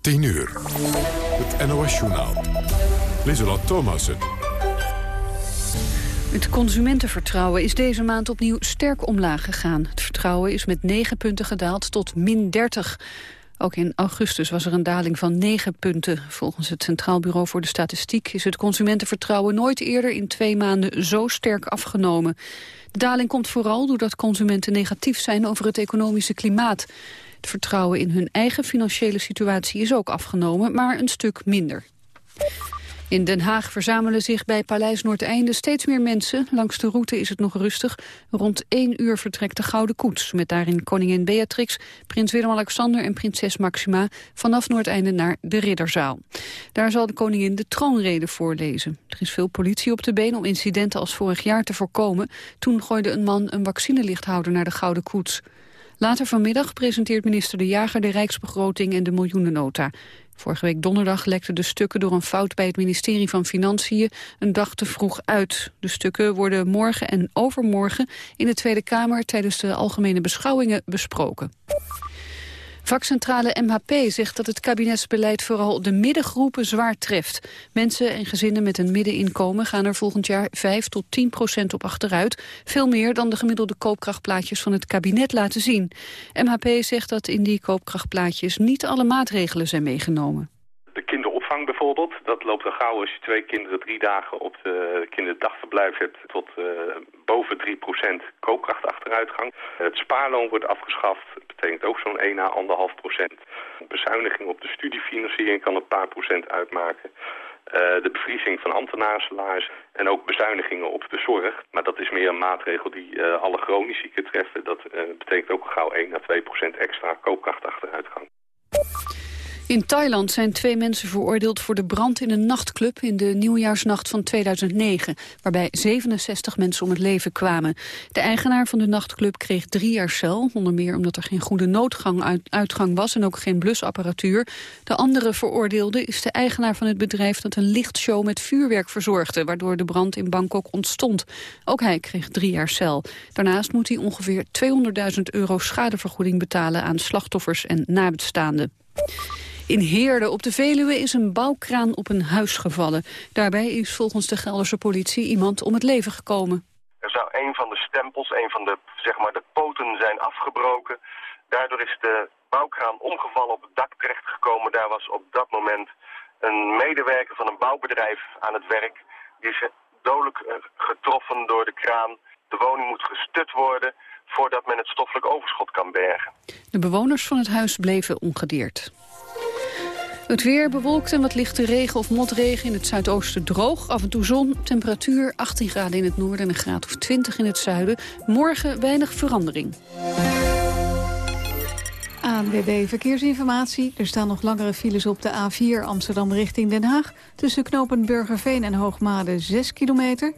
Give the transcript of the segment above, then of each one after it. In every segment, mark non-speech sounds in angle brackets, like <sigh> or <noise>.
10 uur. Het NOS-journaal. Lieselot Thomassen. Het consumentenvertrouwen is deze maand opnieuw sterk omlaag gegaan. Het vertrouwen is met 9 punten gedaald tot min 30. Ook in augustus was er een daling van 9 punten. Volgens het Centraal Bureau voor de Statistiek is het consumentenvertrouwen nooit eerder in twee maanden zo sterk afgenomen. De daling komt vooral doordat consumenten negatief zijn over het economische klimaat. Het vertrouwen in hun eigen financiële situatie is ook afgenomen, maar een stuk minder. In Den Haag verzamelen zich bij Paleis Noordeinde steeds meer mensen. Langs de route is het nog rustig. Rond één uur vertrekt de Gouden Koets... met daarin koningin Beatrix, prins Willem-Alexander en prinses Maxima... vanaf Noordeinde naar de Ridderzaal. Daar zal de koningin de troonrede voorlezen. Er is veel politie op de been om incidenten als vorig jaar te voorkomen. Toen gooide een man een vaccinelichthouder naar de Gouden Koets. Later vanmiddag presenteert minister De Jager de Rijksbegroting en de miljoenennota. Vorige week donderdag lekten de stukken door een fout bij het ministerie van Financiën een dag te vroeg uit. De stukken worden morgen en overmorgen in de Tweede Kamer tijdens de algemene beschouwingen besproken. Vakcentrale MHP zegt dat het kabinetsbeleid vooral de middengroepen zwaar treft. Mensen en gezinnen met een middeninkomen gaan er volgend jaar 5 tot 10 procent op achteruit. Veel meer dan de gemiddelde koopkrachtplaatjes van het kabinet laten zien. MHP zegt dat in die koopkrachtplaatjes niet alle maatregelen zijn meegenomen bijvoorbeeld. Dat loopt al gauw als je twee kinderen drie dagen op de kinderdagverblijf hebt tot uh, boven 3% koopkrachtachteruitgang. Het spaarloon wordt afgeschaft. Dat betekent ook zo'n 1 à 1,5 procent. Bezuiniging op de studiefinanciering kan een paar procent uitmaken. Uh, de bevriezing van ambtenaarsalaris en ook bezuinigingen op de zorg. Maar dat is meer een maatregel die uh, alle chronisch zieken treffen. Dat uh, betekent ook gauw 1 à 2 procent extra koopkrachtachteruitgang. In Thailand zijn twee mensen veroordeeld voor de brand in een nachtclub in de nieuwjaarsnacht van 2009, waarbij 67 mensen om het leven kwamen. De eigenaar van de nachtclub kreeg drie jaar cel, onder meer omdat er geen goede noodgang uitgang was en ook geen blusapparatuur. De andere veroordeelde is de eigenaar van het bedrijf dat een lichtshow met vuurwerk verzorgde, waardoor de brand in Bangkok ontstond. Ook hij kreeg drie jaar cel. Daarnaast moet hij ongeveer 200.000 euro schadevergoeding betalen aan slachtoffers en nabestaanden. In Heerde op de Veluwe is een bouwkraan op een huis gevallen. Daarbij is volgens de Gelderse politie iemand om het leven gekomen. Er zou een van de stempels, een van de, zeg maar, de poten zijn afgebroken. Daardoor is de bouwkraan omgevallen op het dak terechtgekomen. Daar was op dat moment een medewerker van een bouwbedrijf aan het werk. Die is dodelijk eh, getroffen door de kraan. De woning moet gestut worden voordat men het stoffelijk overschot kan bergen. De bewoners van het huis bleven ongedeerd. Het weer bewolkt en wat lichte regen of motregen in het zuidoosten droog. Af en toe zon, temperatuur 18 graden in het noorden en een graad of 20 in het zuiden. Morgen weinig verandering. ANWB Verkeersinformatie. Er staan nog langere files op de A4 Amsterdam richting Den Haag. Tussen knopen Burgerveen en Hoogmade 6 kilometer.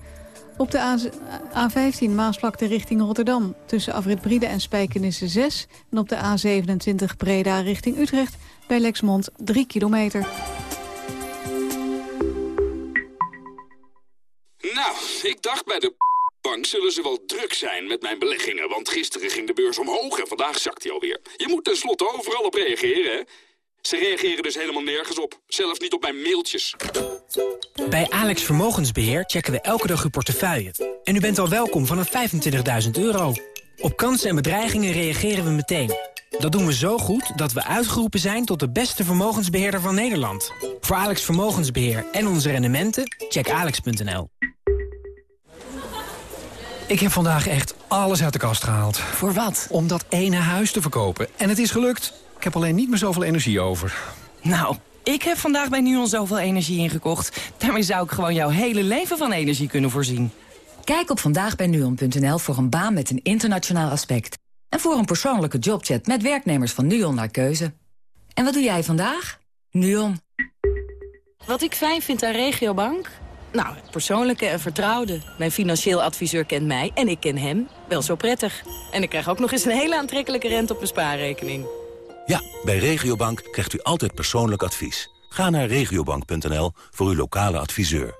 Op de A15 Maasvlakte richting Rotterdam. Tussen Afrit Briede en Spijkenisse 6. En op de A27 Breda richting Utrecht bij Lexmond 3 kilometer. Nou, ik dacht bij de bank zullen ze wel druk zijn met mijn beleggingen... want gisteren ging de beurs omhoog en vandaag zakt hij alweer. Je moet tenslotte overal op reageren, hè? Ze reageren dus helemaal nergens op. Zelfs niet op mijn mailtjes. Bij Alex Vermogensbeheer checken we elke dag uw portefeuille. En u bent al welkom vanaf 25.000 euro. Op kansen en bedreigingen reageren we meteen. Dat doen we zo goed dat we uitgeroepen zijn tot de beste vermogensbeheerder van Nederland. Voor Alex Vermogensbeheer en onze rendementen, check alex.nl. Ik heb vandaag echt alles uit de kast gehaald. Voor wat? Om dat ene huis te verkopen. En het is gelukt. Ik heb alleen niet meer zoveel energie over. Nou, ik heb vandaag bij NUON zoveel energie ingekocht. Daarmee zou ik gewoon jouw hele leven van energie kunnen voorzien. Kijk op vandaagbijnuon.nl voor een baan met een internationaal aspect. En voor een persoonlijke jobchat met werknemers van NUON naar keuze. En wat doe jij vandaag? NUON. Wat ik fijn vind aan Regiobank? Nou, het persoonlijke en vertrouwde. Mijn financieel adviseur kent mij en ik ken hem wel zo prettig. En ik krijg ook nog eens een hele aantrekkelijke rente op mijn spaarrekening. Ja, bij Regiobank krijgt u altijd persoonlijk advies. Ga naar regiobank.nl voor uw lokale adviseur.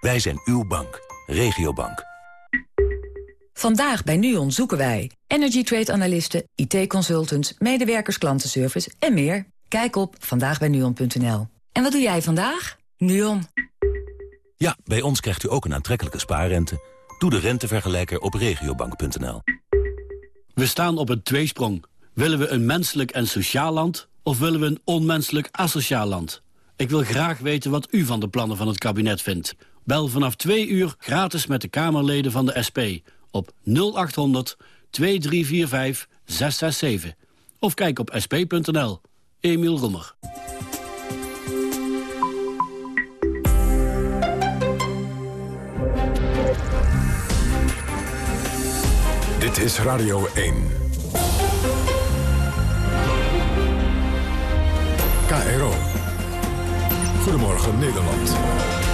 Wij zijn uw bank. Regiobank. Vandaag bij NUON zoeken wij energy trade analisten, IT-consultants, medewerkers klantenservice en meer. Kijk op vandaagbijnuon.nl. En wat doe jij vandaag? NUON. Ja, bij ons krijgt u ook een aantrekkelijke spaarrente. Doe de rentevergelijker op regiobank.nl. We staan op een tweesprong. Willen we een menselijk en sociaal land... of willen we een onmenselijk asociaal land? Ik wil graag weten wat u van de plannen van het kabinet vindt. Bel vanaf twee uur gratis met de Kamerleden van de SP... op 0800 2345 667. Of kijk op sp.nl. Emiel Roemer. Dit is Radio 1. KRO. Goedemorgen Nederland.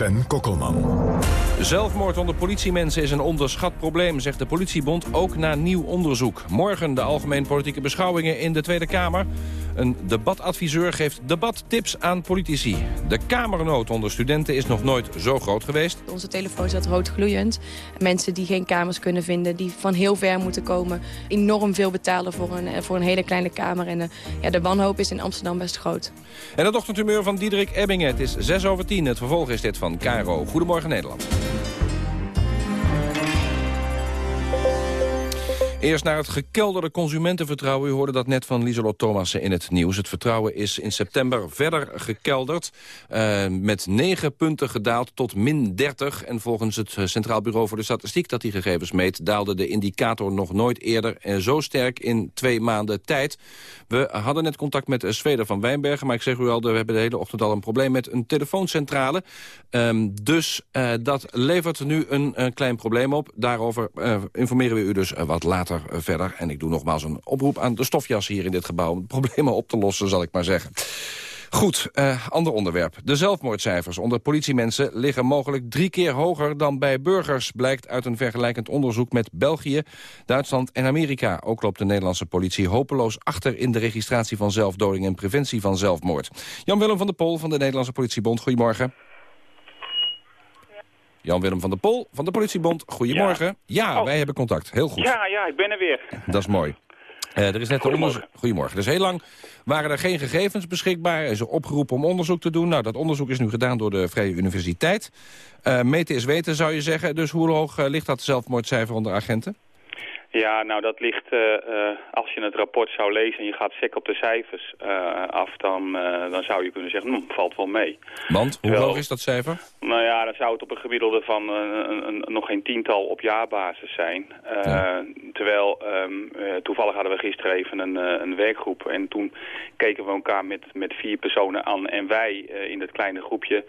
Sven Kokkelman. Zelfmoord onder politiemensen is een onderschat probleem, zegt de politiebond, ook na nieuw onderzoek. Morgen de algemeen politieke beschouwingen in de Tweede Kamer. Een debatadviseur geeft debattips aan politici. De kamernood onder studenten is nog nooit zo groot geweest. Onze telefoon staat rood gloeiend. Mensen die geen kamers kunnen vinden, die van heel ver moeten komen... enorm veel betalen voor een, voor een hele kleine kamer. En uh, ja, de wanhoop is in Amsterdam best groot. En het ochtendhumeur van Diederik Ebbingen. Het is 6 over 10. Het vervolg is dit van Caro. Goedemorgen Nederland. Eerst naar het gekelderde consumentenvertrouwen. U hoorde dat net van Lieselot Thomassen in het nieuws. Het vertrouwen is in september verder gekelderd. Uh, met 9 punten gedaald tot min 30. En volgens het Centraal Bureau voor de Statistiek dat die gegevens meet... daalde de indicator nog nooit eerder en zo sterk in twee maanden tijd. We hadden net contact met Sveder van Wijnbergen. Maar ik zeg u al, we hebben de hele ochtend al een probleem met een telefooncentrale. Um, dus uh, dat levert nu een, een, klein probleem op. Daarover uh, informeren we u dus wat later verder. En ik doe nogmaals een oproep aan de stofjas hier in dit gebouw... om problemen op te lossen, zal ik maar zeggen. Goed, uh, ander onderwerp. De zelfmoordcijfers onder politiemensen liggen mogelijk drie keer hoger dan bij burgers... blijkt uit een vergelijkend onderzoek met België, Duitsland en Amerika. Ook loopt de Nederlandse politie hopeloos achter in de registratie van zelfdoding... en preventie van zelfmoord. Jan-Willem van der Pol van de Nederlandse Politiebond, goedemorgen. Jan-Willem van der Pol van de Politiebond. Goedemorgen. Ja, ja wij hebben contact. Heel goed. Ja, ja, ik ben er weer. <laughs> Dat is mooi. Uh, er is net Goedemorgen. Goedemorgen. Dus heel lang waren er geen gegevens beschikbaar. Er is opgeroepen om onderzoek te doen. Nou, dat onderzoek is nu gedaan door de Vrije Universiteit. Uh, meten is weten, zou je zeggen. Dus hoe hoog uh, ligt dat zelfmoordcijfer onder agenten? Ja, nou dat ligt, uh, uh, als je het rapport zou lezen en je gaat sec op de cijfers uh, af, dan, dan zou je kunnen zeggen, hm, valt wel mee. Want, hoe hoog is dat cijfer? Nou ja, dan zou het op een gemiddelde van een, een, nog geen tiental op jaarbasis zijn. Ja. Terwijl, um, toevallig hadden we gisteren even een, een werkgroep en toen keken we elkaar met, met vier personen aan en wij in het kleine groepje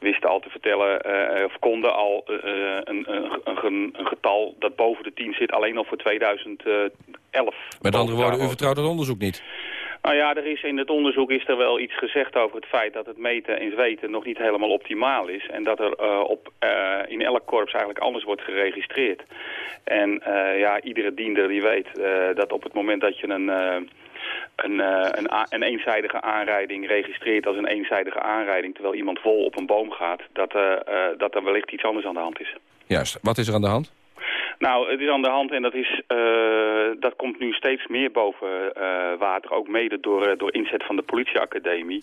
wisten al te vertellen, uh, of konden al uh, een, een, een, een, getal dat boven de 10 zit, alleen al voor 2011. Met andere woorden, u vertrouwt het onderzoek niet? Nou ja, er is in het onderzoek is er wel iets gezegd over het feit dat het meten en zweten nog niet helemaal optimaal is. En dat er uh, op, uh, in elk korps eigenlijk anders wordt geregistreerd. En uh, ja, iedere diender die weet dat op het moment dat je een een, uh, een, een, eenzijdige aanrijding registreert als een eenzijdige aanrijding... terwijl iemand vol op een boom gaat, dat, uh, uh, dat er wellicht iets anders aan de hand is. Juist. Wat is er aan de hand? Nou, het is aan de hand en dat, is, uh, dat komt nu steeds meer boven uh, water. Ook mede door, door inzet van de politieacademie.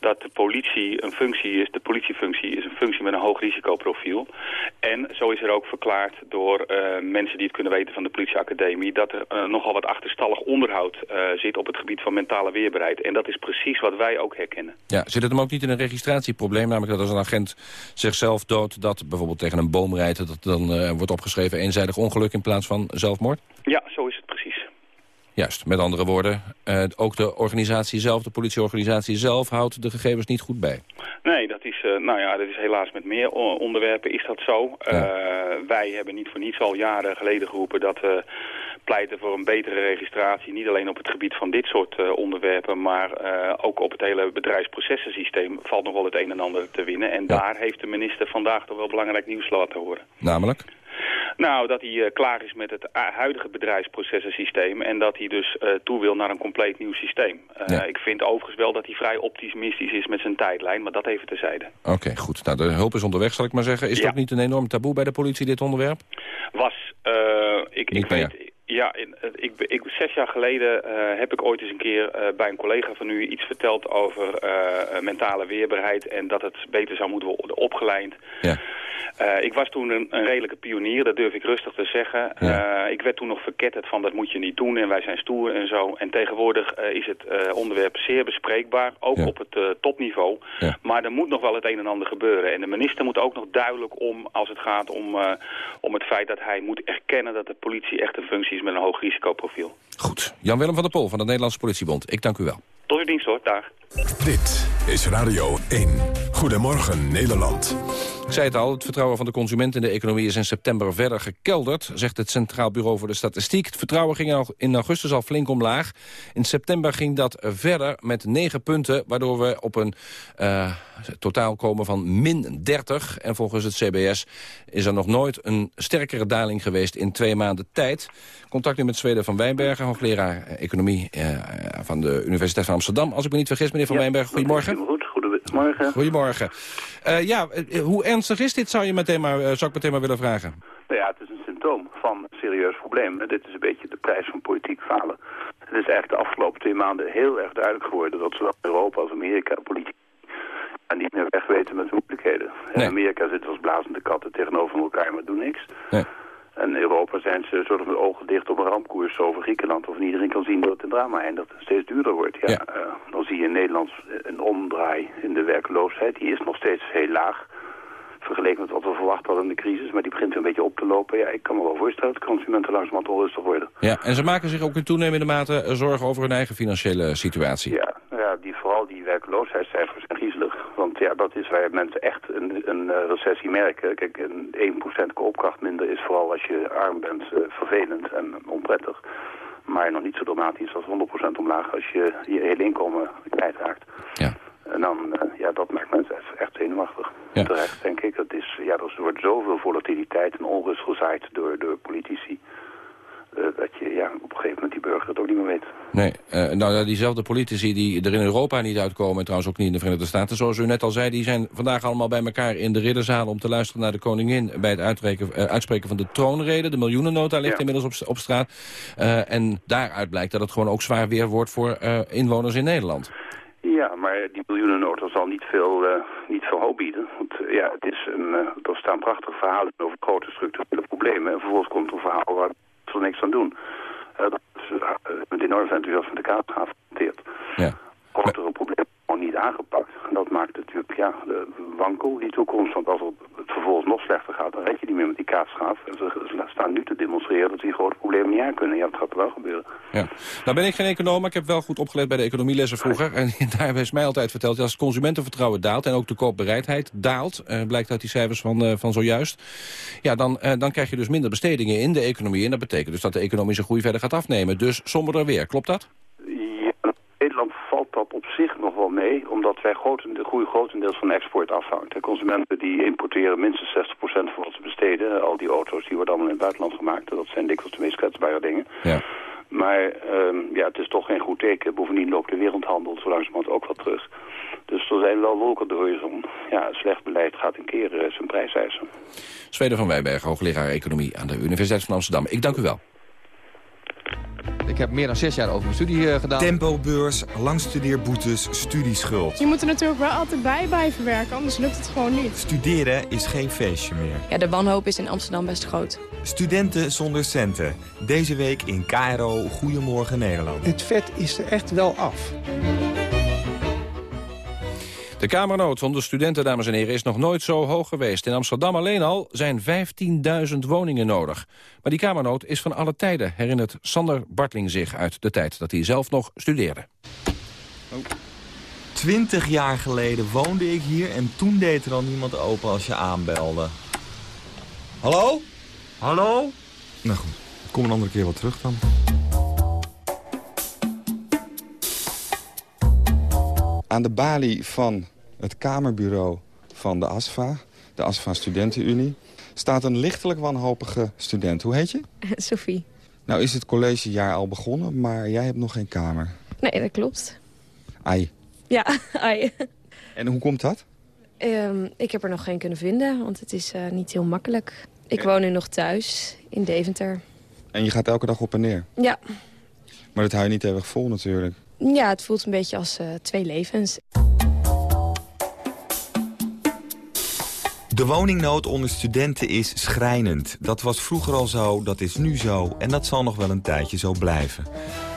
Dat de politie een functie is, de politiefunctie is een functie met een hoog risicoprofiel. En zo is er ook verklaard door mensen die het kunnen weten van de politieacademie... dat er nogal wat achterstallig onderhoud zit op het gebied van mentale weerbaarheid. En dat is precies wat wij ook herkennen. Ja, zit het hem ook niet in een registratieprobleem? Namelijk dat als een agent zichzelf doodt, dat bijvoorbeeld tegen een boom rijdt... dat dan wordt opgeschreven eenzijdig ongeluk in plaats van zelfmoord? Ja, zo is het precies. Juist, met andere woorden, uh, ook de organisatie zelf, de politieorganisatie zelf, houdt de gegevens niet goed bij. Nee, dat is, uh, nou ja, dat is helaas met meer onderwerpen is dat zo. Ja. Uh, wij hebben niet voor niets al jaren geleden geroepen dat we pleiten voor een betere registratie. Niet alleen op het gebied van dit soort onderwerpen, maar ook op het hele bedrijfsprocessensysteem valt nog wel het een en ander te winnen. En ja. daar heeft de minister vandaag toch wel belangrijk nieuws laten horen. Namelijk? Nou, dat hij uh, klaar is met het huidige bedrijfsprocessensysteem en dat hij dus uh, toe wil naar een compleet nieuw systeem. Ja. Ik vind overigens wel dat hij vrij optimistisch is met zijn tijdlijn, maar dat even terzijde. Oké, okay, goed. Nou, de hulp is onderweg, zal ik maar zeggen. Is ja. dat niet een enorm taboe bij de politie, dit onderwerp? Was. ik, ik weet... Ja, eh, ik, ik, zes jaar geleden uh, heb ik ooit eens een keer uh, bij een collega van u iets verteld over uh, mentale weerbaarheid en dat het beter zou moeten worden opgeleid. Ja. Uh, ik was toen een, een, redelijke pionier, dat durf ik rustig te zeggen. Ja. Uh, ik werd toen nog verketterd van dat moet je niet doen en wij zijn stoer en zo. En tegenwoordig uh, is het onderwerp zeer bespreekbaar, ook ja. op het topniveau. Ja. Maar er moet nog wel het een en ander gebeuren. En de minister moet ook nog duidelijk om, als het gaat om, om het feit dat hij moet erkennen dat de politie echt een functie is met een hoog risicoprofiel. Goed. Jan-Willem van der Pol van de Nederlandse Politiebond. Ik dank u wel. Tot uw dienst hoor, dag. Dit is Radio 1. Goedemorgen Nederland. Ik zei het al, het vertrouwen van de consument in de economie is in september verder gekelderd, zegt het Centraal Bureau voor de Statistiek. Het vertrouwen ging in augustus al flink omlaag. In september ging dat verder met 9 punten, waardoor we op een uh, totaal komen van min 30. En volgens het CBS is er nog nooit een sterkere daling geweest in twee maanden tijd. Contact nu met Zweden van Wijnbergen, hoogleraar economie uh, van de Universiteit van Amsterdam. Als ik me niet vergis, meneer van ja, Wijnbergen, goedemorgen. Goed, goedemorgen. Goedemorgen. Uh, ja, hoe ernstig is dit, zou, je meteen maar, zou ik meteen maar willen vragen? Nou ja, het is een symptoom van een serieus probleem. Dit is een beetje de prijs van politiek falen. Het is eigenlijk de afgelopen twee maanden heel erg duidelijk geworden... dat zowel Europa als Amerika politiek en niet meer weg weten met moeilijkheden. Nee. In Amerika zitten als blazende katten tegenover elkaar, maar doen niks. Nee. En in Europa zijn ze soort van met ogen dicht op een rampkoers over Griekenland. Of iedereen kan zien dat het een drama eindigt. steeds duurder wordt. Ja, ja. Uh, dan zie je in Nederland een omdraai in de werkloosheid. Die is nog steeds heel laag. Vergeleken met wat we verwacht hadden in de crisis. Maar die begint een beetje op te lopen. Ja, ik kan me wel voorstellen dat consumenten langzamerhand onrustig worden. Ja, en ze maken zich ook in toenemende mate zorgen over hun eigen financiële situatie. Ja, ja die, vooral die werkloosheidscijfers zijn griezelig. Want ja, dat is waar mensen echt een, een recessie merken. Kijk, een 1% koopkracht minder is vooral als je arm bent uh, vervelend en onprettig. Maar nog niet zo dramatisch als 100% omlaag als je je hele inkomen kwijtraakt. Ja. En dan, uh, ja, dat maakt mensen echt zenuwachtig. Ja. Terecht, denk ik. Dat is, ja, er wordt zoveel volatiliteit en onrust gezaaid door, door politici. Uh, dat je ja, op een gegeven moment die burger het ook niet meer weet. Nee, uh, nou diezelfde politici die er in Europa niet uitkomen... en trouwens ook niet in de Verenigde Staten, zoals u net al zei... die zijn vandaag allemaal bij elkaar in de ridderzaal om te luisteren naar de koningin... bij het uitreken, uh, uitspreken van de troonrede. De miljoenennota ligt ja. inmiddels op, op straat. en daaruit blijkt dat het gewoon ook zwaar weer wordt voor inwoners in Nederland. Ja, maar die miljoenennota zal niet veel, niet veel hoop bieden. Want ja, het is een, er staan prachtige verhalen over grote structurele problemen. En vervolgens komt een verhaal waar er niks aan doen. Uh, dat is uh, met enorm enthousiasme de Kamer geaffronteerd. Ja. Grotere problemen niet aangepakt. En dat maakt natuurlijk ja, de wankel die toekomst. Want als het vervolgens nog slechter gaat, dan red je niet meer met die kaasschaaf. En ze staan nu te demonstreren dat die grote problemen niet aan kunnen. Ja, dat gaat wel gebeuren. Ja. Nou ben ik geen econoom, maar ik heb wel goed opgelet bij de economielessen vroeger. En <laughs> daar is mij altijd verteld, dat als het consumentenvertrouwen daalt... en ook de koopbereidheid daalt, uh, blijkt uit die cijfers van, uh, van zojuist... ja, dan, uh, dan krijg je dus minder bestedingen in de economie. En dat betekent dus dat de economische groei verder gaat afnemen. Dus somberder weer, klopt dat? Ja, Nederland valt dat op zich nog wel mee, omdat wij groten, de groei grotendeels van export afhangt. De consumenten die importeren minstens 60% van wat ze besteden. Al die auto's die worden allemaal in het buitenland gemaakt. Dat zijn dikwijls de meest kwetsbare dingen. Ja. Maar um, ja, het is toch geen goed teken. Bovendien loopt de wereldhandel zo langzamerhand ook wat terug. Dus er zijn wel wolken de horizon. Ja, slecht beleid gaat een keer uh, zijn prijs eisen. Zweden van Wijbergen, hoogleraar economie aan de Universiteit van Amsterdam. Ik dank u wel. Ik heb meer dan zes jaar over mijn studie uh, gedaan. Tempobeurs, langstudeerboetes, studieschuld. Je moet er natuurlijk wel altijd bij blijven werken, anders lukt het gewoon niet. Studeren is geen feestje meer. Ja, de wanhoop is in Amsterdam best groot. Studenten zonder centen. Deze week in KRO Goedemorgen Nederland. Het vet is er echt wel af. De kamernood van de studenten, dames en heren, is nog nooit zo hoog geweest. In Amsterdam alleen al zijn 15.000 woningen nodig. Maar die kamernood is van alle tijden, herinnert Sander Bartling zich uit de tijd dat hij zelf nog studeerde. Oh. Twintig jaar geleden woonde ik hier en toen deed er al niemand open als je aanbelde. Hallo? Hallo? Nou goed, ik kom een andere keer wel terug dan. Aan de balie van het kamerbureau van de ASFA, de ASFA Studentenunie, staat een lichtelijk wanhopige student. Hoe heet je? <laughs> Sophie. Nou is het collegejaar al begonnen, maar jij hebt nog geen kamer. Nee, dat klopt. Ai. Ja, <laughs> ai. En hoe komt dat? Um, ik heb er nog geen kunnen vinden, want het is uh, niet heel makkelijk. Ik woon nu nog thuis, in Deventer. En je gaat elke dag op en neer? Ja. Maar dat hou je niet eeuwig vol natuurlijk. Ja, het voelt een beetje als uh, twee levens. De woningnood onder studenten is schrijnend. Dat was vroeger al zo, dat is nu zo en dat zal nog wel een tijdje zo blijven.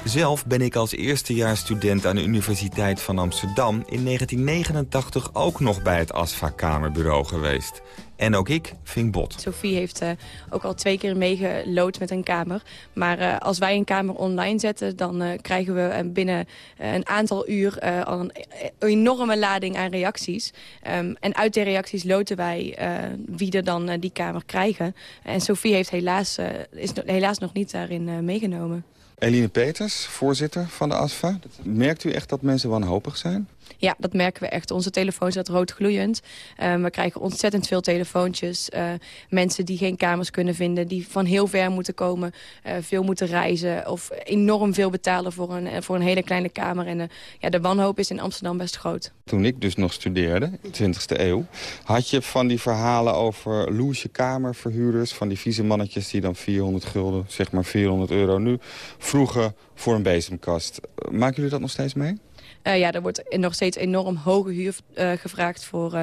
Zelf ben ik als eerstejaarsstudent aan de Universiteit van Amsterdam... in 1989 ook nog bij het ASFA-kamerbureau geweest. En ook ik ving bot. Sophie heeft uh, ook al twee keer meegelood met een kamer. Maar uh, als wij een kamer online zetten... dan uh, krijgen we binnen een aantal uur al een enorme lading aan reacties. Um, en uit die reacties loten wij wie er dan die kamer krijgen. En Sophie heeft helaas, is helaas nog niet daarin meegenomen. Eline Peters, voorzitter van de ASFA. Merkt u echt dat mensen wanhopig zijn? Ja, dat merken we echt. Onze telefoon staat rood gloeiend. Uh, we krijgen ontzettend veel telefoontjes. Uh, mensen die geen kamers kunnen vinden, die van heel ver moeten komen. Uh, veel moeten reizen of enorm veel betalen voor een, voor een hele kleine kamer. En ja, de wanhoop is in Amsterdam best groot. Toen ik dus nog studeerde, in de 20e eeuw... had je van die verhalen over loesje kamerverhuurders... van die vieze mannetjes die dan 400 gulden, zeg maar 400 euro nu... vroegen voor een bezemkast. Maken jullie dat nog steeds mee? Uh, ja, er wordt nog steeds enorm hoge huur uh, gevraagd voor uh,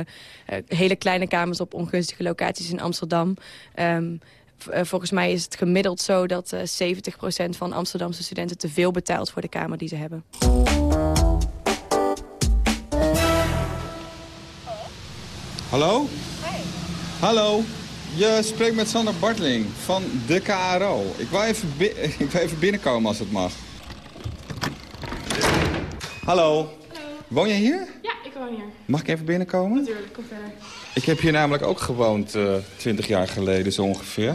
hele kleine kamers op ongunstige locaties in Amsterdam. Um, volgens mij is het gemiddeld zo dat 70% van Amsterdamse studenten te veel betaalt voor de kamer die ze hebben. Hallo? Hey. Hallo. Je spreekt met Sander Bartling van de KRO. Ik wil even, <laughs> ik wil even binnenkomen als het mag. Hallo. Hallo. Woon jij hier? Ja, ik woon hier. Mag ik even binnenkomen? Natuurlijk, kom verder. Ik heb hier namelijk ook gewoond uh, 20 jaar geleden zo ongeveer.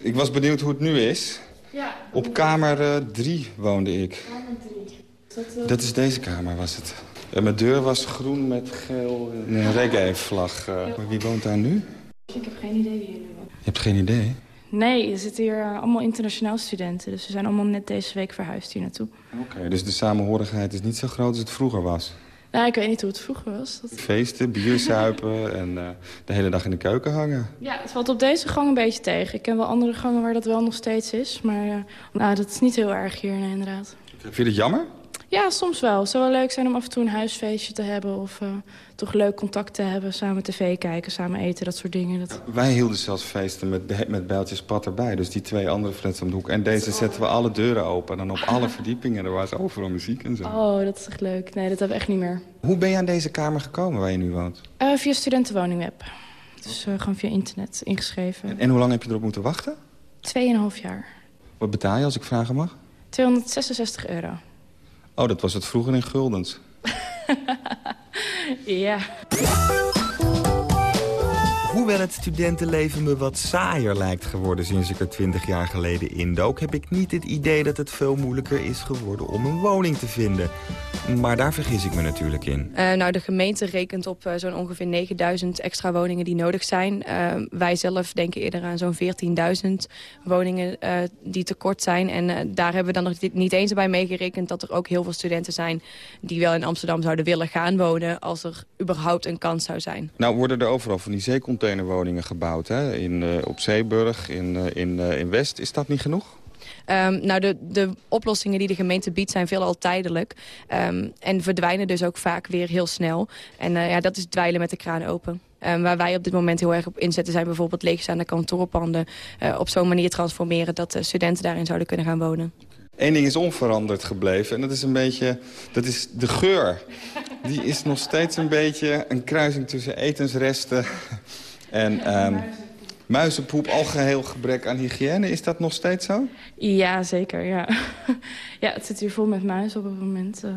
Ik was benieuwd hoe het nu is. Ja. Op kamer 3 uh, woonde ik. Kamer 3. Dat, uh... dat, is deze kamer, was het. En mijn deur was groen met geel en een reggae-vlag. Maar wie woont daar nu? Ik heb geen idee wie hier nu woont. Je hebt geen idee? Nee, er zitten hier uh, allemaal internationaal studenten. Dus we zijn allemaal net deze week verhuisd hier naartoe. Oké, okay, dus de samenhorigheid is niet zo groot als het vroeger was? Nou, ik weet niet hoe het vroeger was. Dat... Feesten, bier zuipen <laughs> en uh, de hele dag in de keuken hangen. Ja, het valt op deze gang een beetje tegen. Ik ken wel andere gangen waar dat wel nog steeds is. Maar uh, nou, dat is niet heel erg hier, nee, inderdaad. Vind je het jammer? Ja, soms wel. Het zou wel leuk zijn om af en toe een huisfeestje te hebben... of uh, toch leuk contact te hebben, samen tv kijken, samen eten, dat soort dingen. Dat... Wij hielden zelfs feesten met, met bijltjes pad erbij. Dus die twee andere flats om de hoek. En deze zetten we alle deuren open. En dan op alle <laughs> verdiepingen. Er was overal muziek en zo. Oh, dat is echt leuk. Nee, dat hebben we echt niet meer. Hoe ben je aan deze kamer gekomen waar je nu woont? Uh, via studentenwoningweb. Dus uh, gewoon via internet ingeschreven. En, en hoe lang heb je erop moeten wachten? Tweeënhalf jaar. Wat betaal je als ik vragen mag? 266 euro. Oh, dat was het vroeger in guldens. <laughs> ja. Hoewel het studentenleven me wat saaier lijkt geworden sinds ik er 20 jaar geleden indook... heb ik niet het idee dat het veel moeilijker is geworden om een woning te vinden. Maar daar vergis ik me natuurlijk in. Uh, nou, de gemeente rekent op uh, zo'n ongeveer 9000 extra woningen die nodig zijn. Uh, wij zelf denken eerder aan zo'n 14.000 woningen die tekort zijn. En daar hebben we dan nog niet eens bij meegerekend... dat er ook heel veel studenten zijn die wel in Amsterdam zouden willen gaan wonen... als er überhaupt een kans zou zijn. Nou worden er overal van die zeecontainerwoningen gebouwd. Hè? In, op Zeeburg, in, in, in West. Is dat niet genoeg? Um, nou, de, de oplossingen die de gemeente biedt zijn veelal tijdelijk. Um, en verdwijnen dus ook vaak weer heel snel. En uh, ja, dat is dweilen met de kraan open. Um, waar wij op dit moment heel erg op inzetten zijn bijvoorbeeld leegstaande kantoorpanden. Uh, op zo'n manier transformeren dat de studenten daarin zouden kunnen gaan wonen. Eén ding is onveranderd gebleven en dat is een beetje, dat is de geur. Die is nog steeds een beetje een kruising tussen etensresten en... Um, muizenpoep, algeheel gebrek aan hygiëne. Is dat nog steeds zo? Ja, zeker. Ja, <laughs> ja het zit hier vol met muizen op het moment. Uh,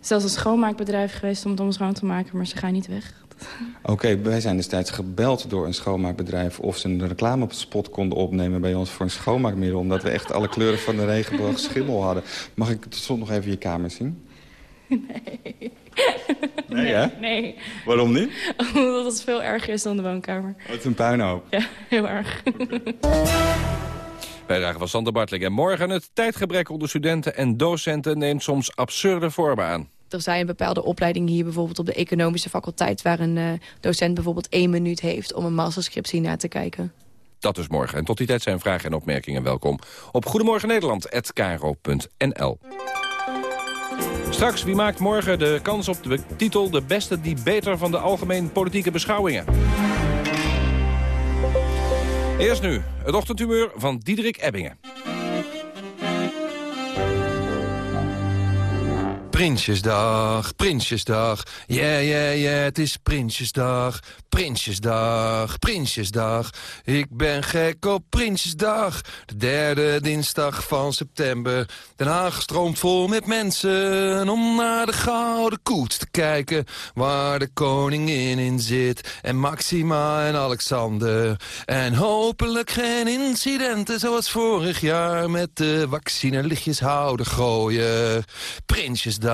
zelfs een schoonmaakbedrijf geweest om het om schoon te maken, maar ze gaan niet weg. <laughs> Oké, okay, wij zijn destijds gebeld door een schoonmaakbedrijf... of ze een reclamespot konden opnemen bij ons voor een schoonmaakmiddel... omdat we echt alle kleuren van de regenboog schimmel hadden. Mag ik tot slot nog even je kamer zien? <laughs> Nee. Nee, hè? Nee. Waarom niet? <laughs> Omdat het veel erger is dan de woonkamer. Oh, het is een puinhoop. Ja, heel erg. Okay. Bijdrage van Sander Bartling. En morgen het tijdgebrek onder studenten en docenten neemt soms absurde vormen aan. Er zijn bepaalde opleidingen hier bijvoorbeeld op de economische faculteit... waar een uh, docent bijvoorbeeld één minuut heeft om een masterscriptie na te kijken. Dat dus morgen. En tot die tijd zijn vragen en opmerkingen welkom op Goedemorgen Nederland@kro.nl. Straks, wie maakt morgen de kans op de titel... de beste debater van de algemeen politieke beschouwingen? Eerst nu het ochtendhumeur van Diederik Ebbingen. Prinsjesdag, Prinsjesdag, yeah, yeah, yeah, het is Prinsjesdag. Prinsjesdag, Prinsjesdag, ik ben gek op Prinsjesdag. De derde dinsdag van september. Den Haag stroomt vol met mensen om naar de gouden koets te kijken. Waar de koningin in zit en Maxima en Alexander. En hopelijk geen incidenten zoals vorig jaar met de vaccinelichtjes houden gooien. Prinsjesdag,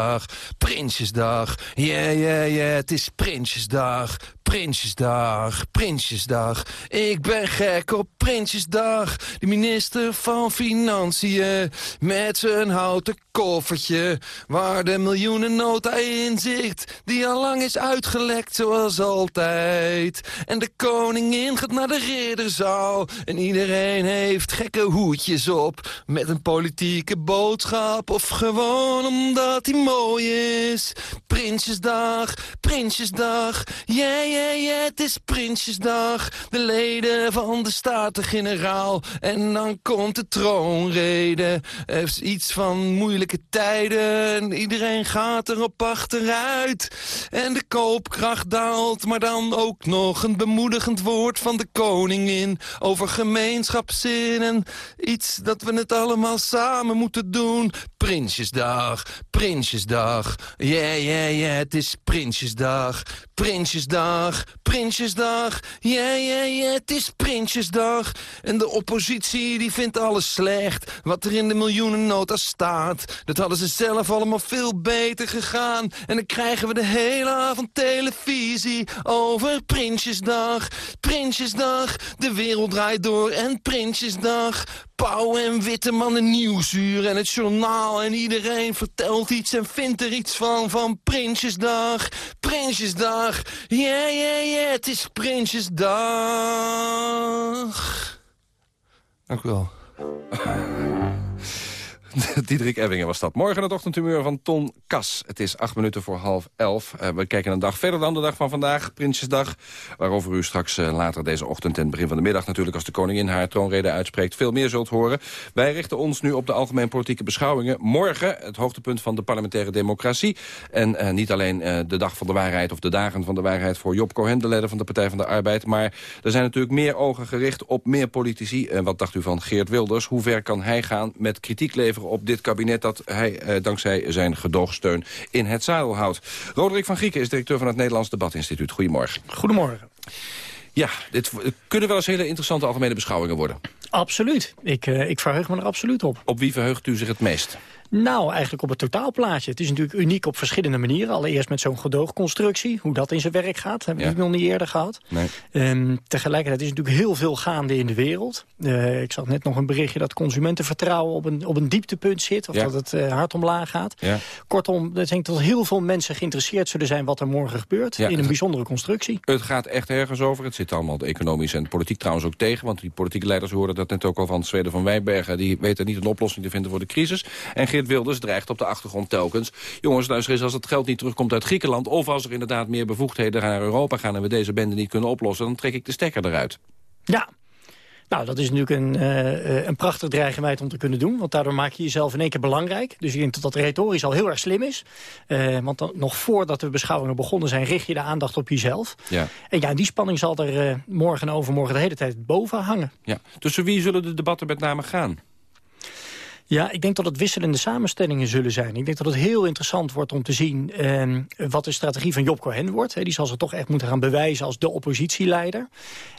Prinsjesdag, yeah, yeah, yeah, het is Prinsjesdag. Prinsjesdag, Prinsjesdag. Ik ben gek op Prinsjesdag. De minister van Financiën met zijn houten koffertje... waar de miljoenennota in zit, die al lang is uitgelekt zoals altijd. En de koningin gaat naar de ridderzaal... en iedereen heeft gekke hoedjes op... met een politieke boodschap of gewoon omdat hij mooi is. Prinsjesdag, Prinsjesdag, yeah, yeah, yeah, het is Prinsjesdag. De leden van de Staten-Generaal. En dan komt de troonrede. Heeft iets van moeilijke tijden. Iedereen gaat erop achteruit. En de koopkracht daalt, maar dan ook nog een bemoedigend woord van de koningin. Over gemeenschapszin en iets dat we het allemaal samen moeten doen. Prinsjesdag, Prinsjesdag. Yeah, yeah, yeah, het is Prinsjesdag. Prinsjesdag, Prinsjesdag. Yeah, yeah, yeah, het is Prinsjesdag. En de oppositie die vindt alles slecht. Wat er in de miljoenennota staat. Dat hadden ze zelf allemaal veel beter gegaan. En dan krijgen we de hele avond televisie over Prinsjesdag. Prinsjesdag, de wereld draait door en Prinsjesdag. Pauw en Witteman een nieuwsuur en het journaal. En iedereen vertelt iets en vindt er iets van. Van Prinsjesdag, Prinsjesdag. Yeah, yeah, yeah, het is Prinsjesdag. Dank u wel. <laughs> <laughs> Diederik Ebbingen was dat. Morgen het ochtendhumeur van Ton Kas. Het is acht minuten voor half elf. Uh, we kijken een dag verder dan de dag van vandaag, Prinsjesdag. Waarover u straks uh, later deze ochtend en begin van de middag... natuurlijk als de koningin haar troonrede uitspreekt... veel meer zult horen. Wij richten ons nu op de algemeen politieke beschouwingen. Morgen het hoogtepunt van de parlementaire democratie. En uh, niet alleen de dag van de waarheid of de dagen van de waarheid... voor Job Cohen, de leider van de Partij van de Arbeid. Maar er zijn natuurlijk meer ogen gericht op meer politici. En wat dacht u van Geert Wilders? Hoe ver kan hij gaan met kritiek leveren op dit kabinet... dat hij eh, dankzij zijn gedoogsteun in het zadel houdt. Roderick van Grieken is directeur van het Nederlands Debatinstituut. Goedemorgen. Goedemorgen. Ja, dit kunnen wel eens hele interessante algemene beschouwingen worden. Absoluut. Ik, uh, ik verheug me er absoluut op. Op wie verheugt u zich het meest? Nou, eigenlijk op het totaalplaatje. Het is natuurlijk uniek op verschillende manieren. Allereerst met zo'n gedoogconstructie, hoe dat in zijn werk gaat. Hebben we ja. nog niet eerder gehad. Nee. Um, tegelijkertijd is natuurlijk heel veel gaande in de wereld. Uh, ik zag net nog een berichtje dat consumentenvertrouwen op een, op een dieptepunt zit. Of ja. dat het uh, hard omlaag gaat. Ja. Kortom, ik denk dat heel veel mensen geïnteresseerd zullen zijn wat er morgen gebeurt. in een bijzondere constructie. Het gaat echt ergens over. Het zit allemaal economisch en politiek trouwens ook tegen. Want die politieke leiders hoorden dat net ook al van Zweden van Wijnbergen. Die weten niet een oplossing te vinden voor de crisis. En Geert Wilders dreigt op de achtergrond telkens. Jongens, luister eens, als het geld niet terugkomt uit Griekenland... of als er inderdaad meer bevoegdheden naar Europa gaan... en we deze bende niet kunnen oplossen, dan trek ik de stekker eruit. Ja, nou, dat is natuurlijk een, uh, een prachtig dreigement om te kunnen doen. Want daardoor maak je jezelf in één keer belangrijk. Dus ik denk dat dat retorisch al heel erg slim is. Uh, want dan, nog voordat de beschouwingen begonnen zijn... richt je de aandacht op jezelf. Ja. En ja, die spanning zal er uh, morgen en overmorgen de hele tijd boven hangen. Ja. Tussen wie zullen de debatten met name gaan? Ja, ik denk dat het wisselende samenstellingen zullen zijn. Ik denk dat het heel interessant wordt om te zien eh, wat de strategie van Job Cohen wordt. He, die zal zich toch echt moeten gaan bewijzen als de oppositieleider.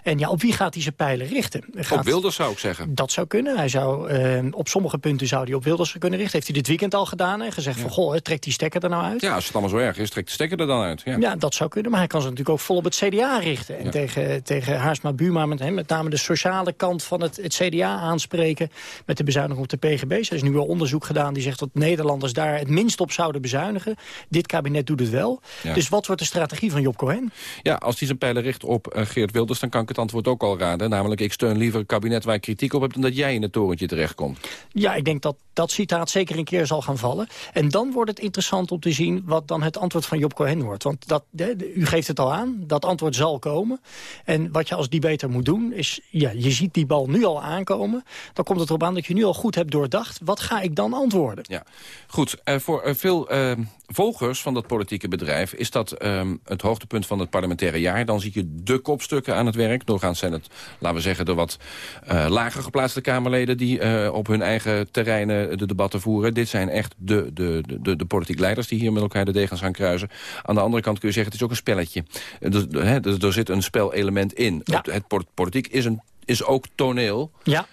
En ja, op wie gaat hij zijn pijlen richten? Gaat... Op Wilders zou ik zeggen. Dat zou kunnen. Hij zou, eh, op sommige punten zou hij op Wilders kunnen richten. Heeft hij dit weekend al gedaan en gezegd ja. van, goh, trekt die stekker er nou uit? Ja, als het allemaal zo erg is, trekt de stekker er dan uit. Ja, ja dat zou kunnen. Maar hij kan zich natuurlijk ook vol op het CDA richten. En ja. tegen, tegen Haarsma Buma, met, he, met name de sociale kant van het, het CDA aanspreken. Met de bezuiniging op de PGB Er is nu een onderzoek gedaan die zegt dat Nederlanders daar het minst op zouden bezuinigen. Dit kabinet doet het wel. Ja. Dus wat wordt de strategie van Job Cohen? Ja, als hij zijn pijlen richt op eh, Geert Wilders... dan kan ik het antwoord ook al raden. Namelijk, ik steun liever een kabinet waar ik kritiek op heb... dan dat jij in het torentje terechtkomt. Ja, ik denk dat dat citaat zeker een keer zal gaan vallen. En dan wordt het interessant om te zien wat dan het antwoord van Job Cohen wordt. Want dat, de- u geeft het al aan, dat antwoord zal komen. En wat je als debater moet doen is, ja, je ziet die bal nu al aankomen. Dan komt het erop aan dat je nu al goed hebt doordacht. Wat ga ik dan antwoorden? Ja, goed. eh, voor eh, veel eh, volgers van dat politieke bedrijf... is dat ehm, het hoogtepunt van het parlementaire jaar. Dan zie je de kopstukken aan het werk. Doorgaans zijn het, laten we zeggen, de wat eh, lager geplaatste Kamerleden... die op hun eigen terreinen de debatten voeren. Dit zijn echt de, de, de, de politiek leiders die hier met elkaar de degens gaan kruisen. Aan de andere kant kun je zeggen, het is ook een spelletje. Dus, dus er zit een spelelement in. Het, het pol- politiek is, een, is ook toneel. Ja.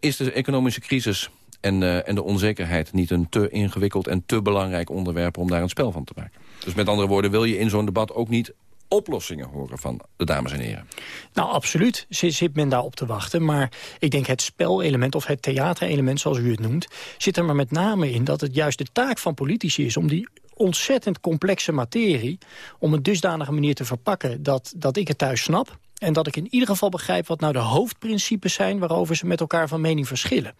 Is de economische crisis en, eh, en de onzekerheid niet een te ingewikkeld en te belangrijk onderwerp om daar een spel van te maken? Dus met andere woorden, wil je in zo'n debat ook niet oplossingen horen van de dames en heren? Nou, absoluut zit, men daar op te wachten. Maar ik denk het spelelement of het theaterelement, zoals u het noemt... zit er maar met name in dat het juist de taak van politici is... om die ontzettend complexe materie om een dusdanige manier te verpakken... dat, dat ik het thuis snap en dat ik in ieder geval begrijp wat nou de hoofdprincipes zijn... waarover ze met elkaar van mening verschillen.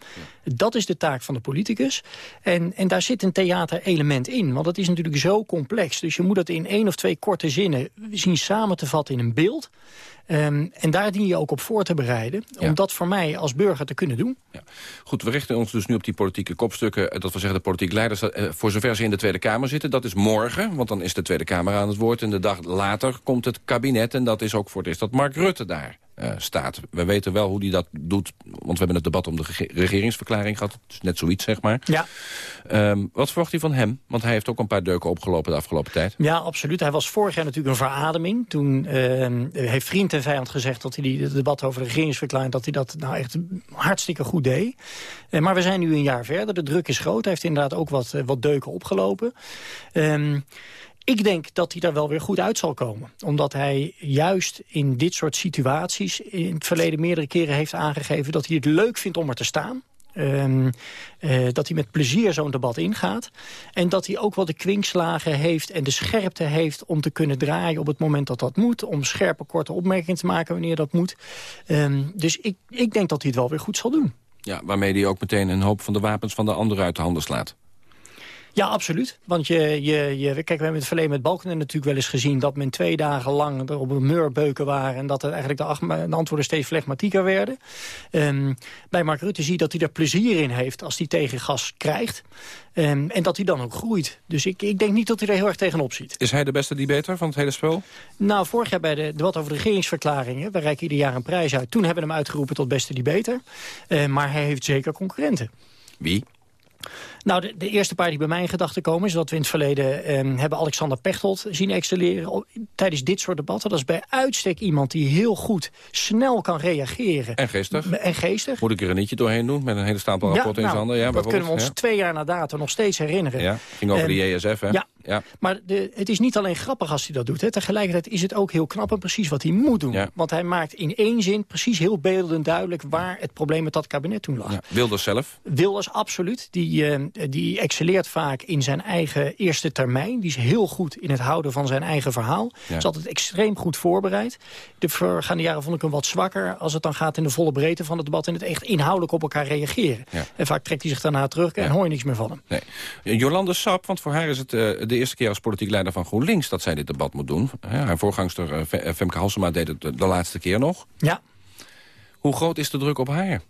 Dat is de taak van de politicus. En, en daar zit een theaterelement in. Want het is natuurlijk zo complex. Dus je moet het in één of twee korte zinnen zien samen te vatten in een beeld. Ehm, en daar dien je ook op voor te bereiden. Om dat voor mij als burger te kunnen doen. Goed, we richten ons dus nu op die politieke kopstukken. eh, Dat wil zeggen de politieke leiders, eh, voor zover ze in de Tweede Kamer zitten. Dat is morgen, want dan is de Tweede Kamer aan het woord. En de dag later komt het kabinet. En dat is ook voor het eerst dat Mark Rutte daar eh, staat. We weten wel hoe hij dat doet, want we hebben het debat om de rege- regeringsverklaring gehad. Dus net zoiets, zeg maar. Ja. Ehm, wat verwacht u van hem? Want hij heeft ook een paar deuken opgelopen de afgelopen tijd. Ja, absoluut. Hij was vorig jaar natuurlijk een verademing. Toen ehm, heeft vriend en vijand gezegd dat hij die, het debat over de regeringsverklaring... dat hij dat nou echt hartstikke goed deed. Eh, maar we zijn nu een jaar verder. De druk is groot. Hij heeft inderdaad ook wat, eh, wat deuken opgelopen. Ehm, ik denk dat hij daar wel weer goed uit zal komen. Omdat hij juist in dit soort situaties... in het verleden meerdere keren heeft aangegeven... dat hij het leuk vindt om er te staan. Ehm, eh, dat hij met plezier zo'n debat ingaat. En dat hij ook wel de kwinkslagen heeft en de scherpte heeft... om te kunnen draaien op het moment dat dat moet. Om scherpe, korte opmerkingen te maken wanneer dat moet. Ehm, dus ik, ik denk dat hij het wel weer goed zal doen. Ja, waarmee hij ook meteen een hoop van de wapens van de anderen uit de handen slaat. Ja, absoluut. Want je, je, je, kijk, we hebben in het verleden met Balkenende natuurlijk wel eens gezien... dat men twee dagen lang er op een meurbeuken waren... en dat er eigenlijk de, antwoorden steeds flegmatieker werden. Ehm, bij Mark Rutte zie je dat hij er plezier in heeft als hij tegengas krijgt. Ehm, en dat hij dan ook groeit. Dus ik, ik denk niet dat hij er heel erg tegenop ziet. Is hij de beste debater van het hele spel? Nou, vorig jaar bij de debat over de regeringsverklaringen... we reiken ieder jaar een prijs uit. Toen hebben we hem uitgeroepen tot beste debater. Eh, maar hij heeft zeker concurrenten. Wie? Nou, de, de eerste paar die bij mij in gedachten komen... is dat we in het verleden eh, hebben Alexander Pechtold zien excelleren... tijdens dit soort debatten. Dat is bij uitstek iemand die heel goed snel kan reageren. En geestig. En geestig. Moet ik er een nietje doorheen doen met een hele stapel rapporten in zijn handen? Ja, nou, dat kunnen we ons twee jaar na dato nog steeds herinneren. Ja, ging over Ehm, de JSF, hè? Ja, ja. maar de, het is niet alleen grappig als hij dat doet. Hè. Tegelijkertijd is het ook heel knap en precies wat hij moet doen. Ja. Want hij maakt in één zin precies heel beeldend duidelijk... waar het probleem met dat kabinet toen lag. Ja, Wilders zelf. Wilders, absoluut. Die, eh, die excelleert vaak in zijn eigen eerste termijn. Die is heel goed in het houden van zijn eigen verhaal. Ja. Is altijd extreem goed voorbereid. De voorgaande jaren vond ik hem wat zwakker... als het dan gaat in de volle breedte van het debat... en het echt inhoudelijk op elkaar reageren. Ja. En vaak trekt hij zich daarna terug en hoor je niks meer van hem. Nee. Jolande Sap, want voor haar is het eh, de eerste keer als politiek leider van GroenLinks... dat zij dit debat moet doen. Haar voorgangster eh, eh, Femke Halsema deed het de, de laatste keer nog. Ja. Hoe groot is de druk op haar?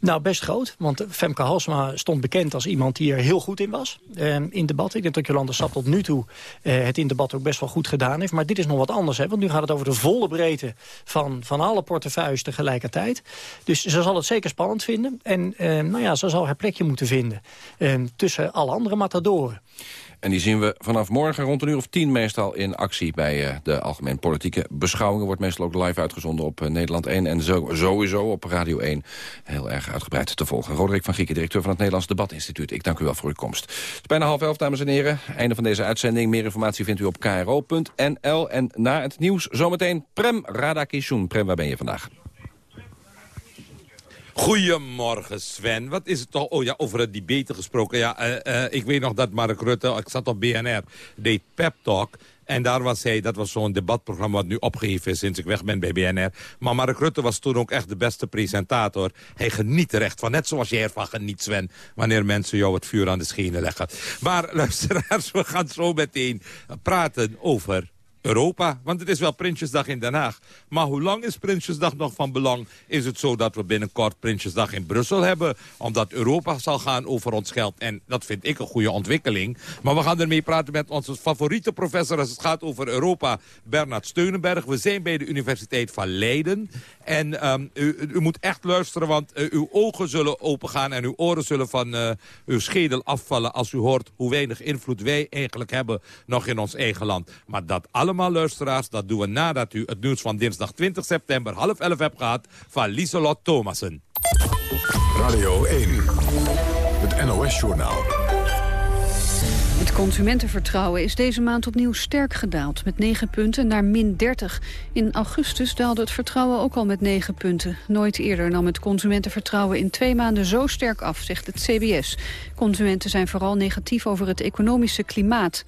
Nou, best groot. Want Femke Halsema stond bekend als iemand die er heel goed in was. eh, in debat. Ik denk dat Jolanda Sap tot nu toe eh, het in debat ook best wel goed gedaan heeft. Maar dit is nog wat anders. Hè? Want nu gaat het over de volle breedte van, van alle portefeuilles tegelijkertijd. Dus ze zal het zeker spannend vinden. En eh, nou ja, ze zal haar plekje moeten vinden. eh, tussen alle andere matadoren. En die zien we vanaf morgen rond een uur of tien meestal in actie... bij eh, de algemeen politieke beschouwingen. Wordt meestal ook live uitgezonden op eh, Nederland 1. En zo, sowieso op Radio 1 heel erg uitgebreid te volgen. Roderick van Gieken, directeur van het Nederlands Debatinstituut. Ik dank u wel voor uw komst. Het is bijna half elf, dames en heren. Einde van deze uitzending. Meer informatie vindt u op kro.nl. En na het nieuws zometeen Prem Radakishun. Prem, waar ben je vandaag? Goedemorgen Sven. Wat is het toch? Oh ja, over het debate gesproken. Ja, uh, uh, ik weet nog dat Mark Rutte, ik zat op BNR, deed pep talk. En daar was hij, dat was zo'n debatprogramma wat nu opgegeven is sinds ik weg ben bij BNR. Maar Mark Rutte was toen ook echt de beste presentator. Hij geniet er echt van, net zoals jij ervan geniet Sven, wanneer mensen jou het vuur aan de schenen leggen. Maar <laughs> luisteraars, we gaan zo meteen praten over Europa. Want het is wel Prinsjesdag in Den Haag. Maar hoe lang is Prinsjesdag nog van belang? Is het zo dat we binnenkort Prinsjesdag in Brussel hebben? Omdat Europa zal gaan over ons geld. En dat vind ik een goede ontwikkeling. Maar we gaan ermee praten met onze favoriete professor... als het gaat over Europa, Bernard Steunenberg. We zijn bij de Universiteit van Leiden. En um, u, u, moet echt luisteren, want uh, uw ogen zullen opengaan... en uw oren zullen van uh, uw schedel afvallen... als u hoort hoe weinig invloed wij eigenlijk hebben nog in ons eigen land. Maar dat allemaal, luisteraars, dat doen we nadat u het nieuws van dinsdag 20 september... half elf hebt gehad van Lieselot Thomassen. Radio 1, het NOS-journaal. Het consumentenvertrouwen is deze maand opnieuw sterk gedaald... met 9 punten naar min 30. In augustus daalde het vertrouwen ook al met 9 punten. Nooit eerder nam het consumentenvertrouwen in twee maanden zo sterk af, zegt het CBS. Consumenten zijn vooral negatief over het economische klimaat.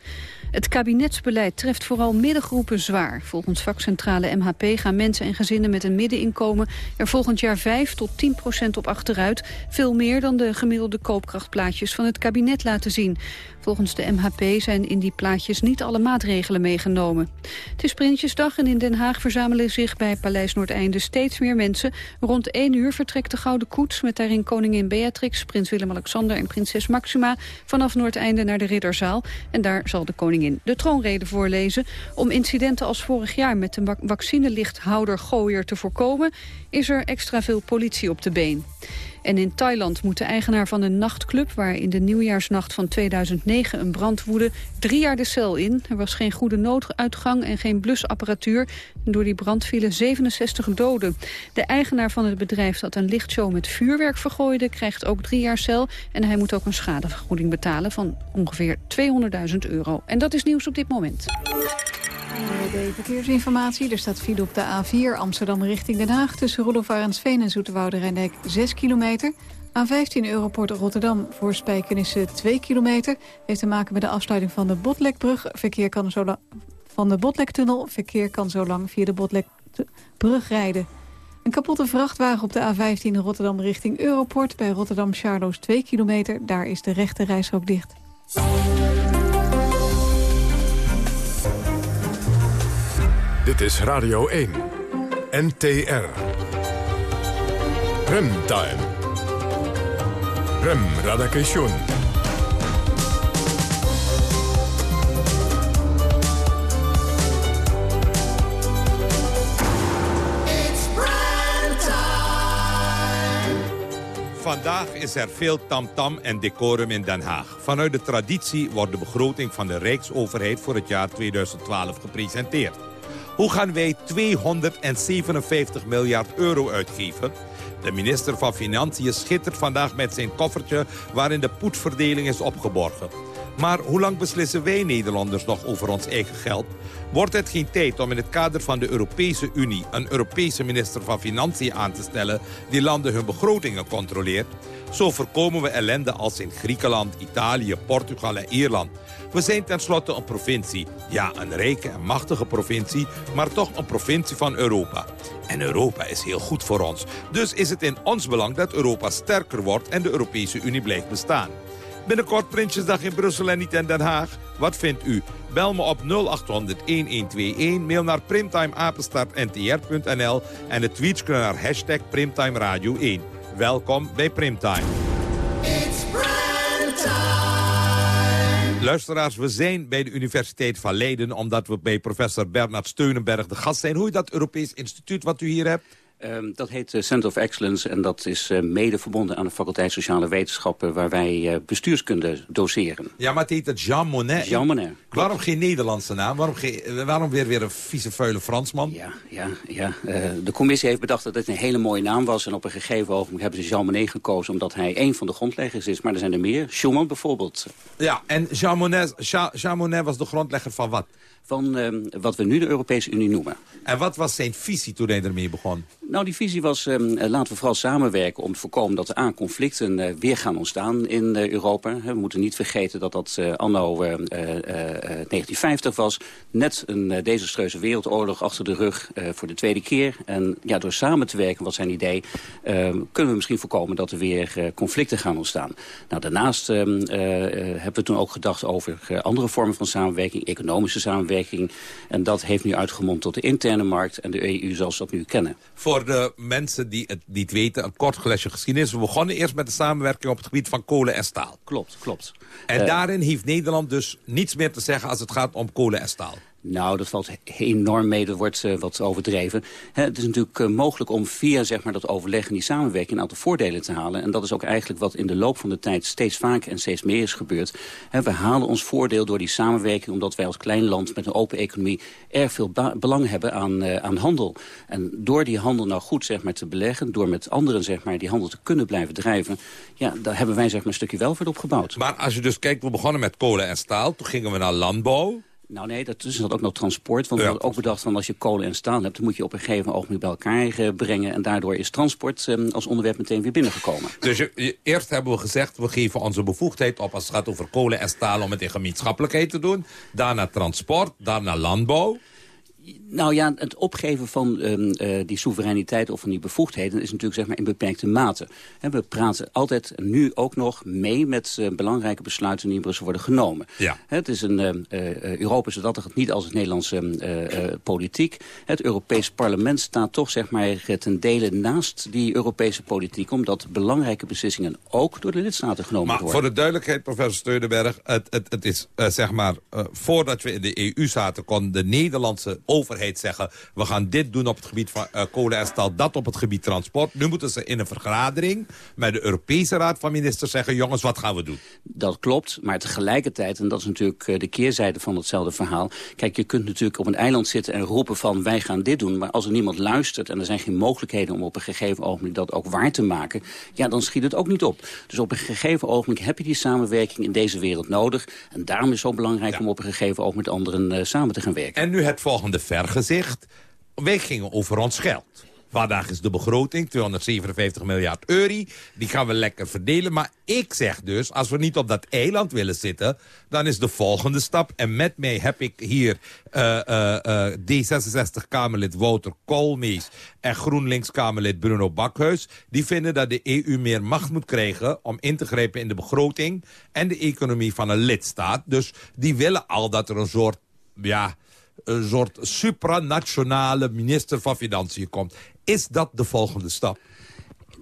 Het kabinetsbeleid treft vooral middengroepen zwaar. Volgens vakcentrale MHP gaan mensen en gezinnen met een middeninkomen... er volgend jaar 5 tot 10 procent op achteruit. Veel meer dan de gemiddelde koopkrachtplaatjes van het kabinet laten zien. Volgens de MHP zijn in die plaatjes niet alle maatregelen meegenomen. Het is Prinsjesdag en in Den Haag verzamelen zich bij Paleis Noordeinde steeds meer mensen. Rond 1 uur vertrekt de Gouden Koets met daarin koningin Beatrix, prins Willem-Alexander en prinses Maxima vanaf Noordeinde naar de Ridderzaal. En daar zal de koningin de troonrede voorlezen. Om incidenten als vorig jaar met de vaccinelichthouder Gooier te voorkomen is er extra veel politie op de been. En in Thailand moet de eigenaar van een nachtclub... waar in de nieuwjaarsnacht van 2009 een brand woedde... drie jaar de cel in. Er was geen goede nooduitgang en geen blusapparatuur. door die brand vielen 67 doden. De eigenaar van het bedrijf dat een lichtshow met vuurwerk vergooide... krijgt ook drie jaar cel. En hij moet ook een schadevergoeding betalen van ongeveer 200.000 euro. En dat is nieuws op dit moment. De verkeersinformatie. Er staat file op de A4 Amsterdam richting Den Haag... tussen Rudolf Arendsveen en Zoeterwoude Rijndijk 6 kilometer. A15 Europort Rotterdam voor Spijkenissen 2 kilometer. Heeft te maken met de afsluiting van de Botlekbrug. Verkeer kan zo van de Botlektunnel. Verkeer kan zo lang via de Botlekbrug rijden. Een kapotte vrachtwagen op de A15 Rotterdam richting Europort. Bij Rotterdam Charloes 2 kilometer. Daar is de rechte reis ook dicht. Dit is Radio 1. NTR. Remtime. Rem Radakation. Vandaag is er veel tamtam -tam en decorum in Den Haag. Vanuit de traditie wordt de begroting van de Rijksoverheid voor het jaar 2012 gepresenteerd. Hoe gaan wij 257 miljard euro uitgeven? De minister van Financiën schittert vandaag met zijn koffertje... waarin de poetsverdeling is opgeborgen. Maar hoe lang beslissen wij Nederlanders nog over ons eigen geld? Wordt het geen tijd om in het kader van de Europese Unie... een Europese minister van Financiën aan te stellen... die landen hun begrotingen controleert? Zo voorkomen we ellende als in Griekenland, Italië, Portugal en Ierland. We zijn tenslotte een provincie. Ja, een rijke en machtige provincie, maar toch een provincie van Europa. En Europa is heel goed voor ons. Dus is het in ons belang dat Europa sterker wordt en de Europese Unie blijft bestaan. Binnenkort Prinsjesdag in Brussel en niet in Den Haag. Wat vindt u? Bel me op 0800-1121, mail naar primtimeapenstaartntr.nl en de tweets kunnen naar hashtag Primtime Radio 1. Welkom bij Primtime. Luisteraars, we zijn bij de Universiteit van Leiden... omdat we bij professor Bernard Steunenberg de gast zijn. Hoe is dat Europees instituut wat u hier hebt? Um, dat heet uh, Center of Excellence en dat is uh, mede verbonden aan de faculteit Sociale Wetenschappen... waar wij uh, bestuurskunde doseren. Ja, maar het heet het Jean Monnet. Jean Monnet. Waarom geen Nederlandse naam? Waarom, geen, waarom weer, weer een vieze vuile Fransman? Ja, ja, ja. de commissie heeft bedacht dat het een hele mooie naam was... en op een gegeven ogenblik hebben ze Jean Monnet gekozen... omdat hij een van de grondleggers is, maar er zijn er meer. Schumann bijvoorbeeld. Ja, en Jean Monnet, Jean, Jean Monnet was de grondlegger van wat? Van ehm, wat we nu de Europese Unie noemen. En wat was zijn visie toen hij ermee begon? Nou, die visie was, ehm, eh, laten we vooral samenwerken om te voorkomen dat er aan conflicten eh, weer gaan ontstaan in eh, Europa. we moeten niet vergeten dat dat anno eh, eh, eh, 1950 was. Net een desastreuze wereldoorlog achter de rug voor de tweede keer. En ja, door samen te werken, was zijn idee, ehm, kunnen we misschien voorkomen dat er weer conflicten gaan ontstaan. Nou, daarnaast hebben we toen ook gedacht over andere vormen van samenwerking, economische samenwerking. En dat heeft nu uitgemond tot de interne markt en de EU zoals we dat nu kennen. Voor de mensen die het niet weten, een kort glesje geschiedenis. We begonnen eerst met de samenwerking op het gebied van kolen en staal. Klopt, klopt. En Eh, daarin heeft Nederland dus niets meer te zeggen als het gaat om kolen en staal. Nou, dat valt enorm mee. Dat wordt eh, wat overdreven. Het is natuurlijk eh, mogelijk om via zeg maar, dat overleg en die samenwerking een aantal voordelen te halen. En dat is ook eigenlijk wat in de loop van de tijd steeds vaker en steeds meer is gebeurd. We halen ons voordeel door die samenwerking omdat wij als klein land met een open economie erg veel belang hebben aan, eh, aan handel. En door die handel nou goed zeg maar, te beleggen, door met anderen zeg maar, die handel te kunnen blijven drijven, ja, daar hebben wij zeg maar, een stukje welvaart op gebouwd. Maar als je dus kijkt, we begonnen met kolen en staal. Toen gingen we naar landbouw. Nou nee, dat is dat ook nog transport. Want we hadden ook bedacht van als je kolen en staal hebt... dan moet je op een gegeven ogenblik bij elkaar eh, brengen. En daardoor is transport eh, als onderwerp meteen weer binnengekomen. Dus je- je- eerst hebben we gezegd, we geven onze bevoegdheid op... als het gaat over kolen en staal om het in gemeenschappelijkheid te doen. Daarna transport, daarna landbouw. Nou ja, het opgeven van ehm, eh, die soevereiniteit of van die bevoegdheden... is natuurlijk zeg maar in beperkte mate. We praten altijd, nu ook nog, mee met eh, belangrijke besluiten... die in Brussel worden genomen. Ja. Het is een, eh, Europa is dat toch niet als het Nederlandse ehm, eh, eh, politiek. Het Europees parlement staat toch zeg maar, ten dele naast die Europese politiek... omdat belangrijke beslissingen ook door de lidstaten genomen Maar worden. voor de duidelijkheid, professor Steunenberg... het, het, het is, zeg maar, voordat we in de EU zaten... kon de Nederlandse overheid zeggen... we gaan dit doen op het gebied van eh, kolen en staal... dat op het gebied transport. Nu moeten ze in een vergadering met de Europese Raad van Ministers zeggen... jongens, wat gaan we doen? Dat klopt, maar tegelijkertijd, en dat is natuurlijk eh, de keerzijde van hetzelfde verhaal... kijk, je kunt natuurlijk op een eiland zitten en roepen van wij gaan dit doen... maar als er niemand luistert en er zijn geen mogelijkheden om op een gegeven ogenblik dat ook waar te maken... ja, dan schiet het ook niet op. Dus op een gegeven ogenblik heb je die samenwerking in deze wereld nodig... en daarom is het zo belangrijk om op een gegeven ogenblik met anderen eh, samen te gaan werken. En nu het volgende vergezicht. Wij gingen over ons geld. Vandaag is de begroting, 257 miljard euro. Die gaan we lekker verdelen. Maar ik zeg dus, als we niet op dat eiland willen zitten... dan is de volgende stap. En met mij heb ik hier eh, eh, eh, D66-Kamerlid Wouter Koolmees... en GroenLinks-Kamerlid Bruno Bakhuis. Die vinden dat de EU meer macht moet krijgen... om in te grijpen in de begroting en de economie van een lidstaat. Dus die willen al dat er een soort... ja een soort supranationale minister van Financiën komt. Is dat de volgende stap?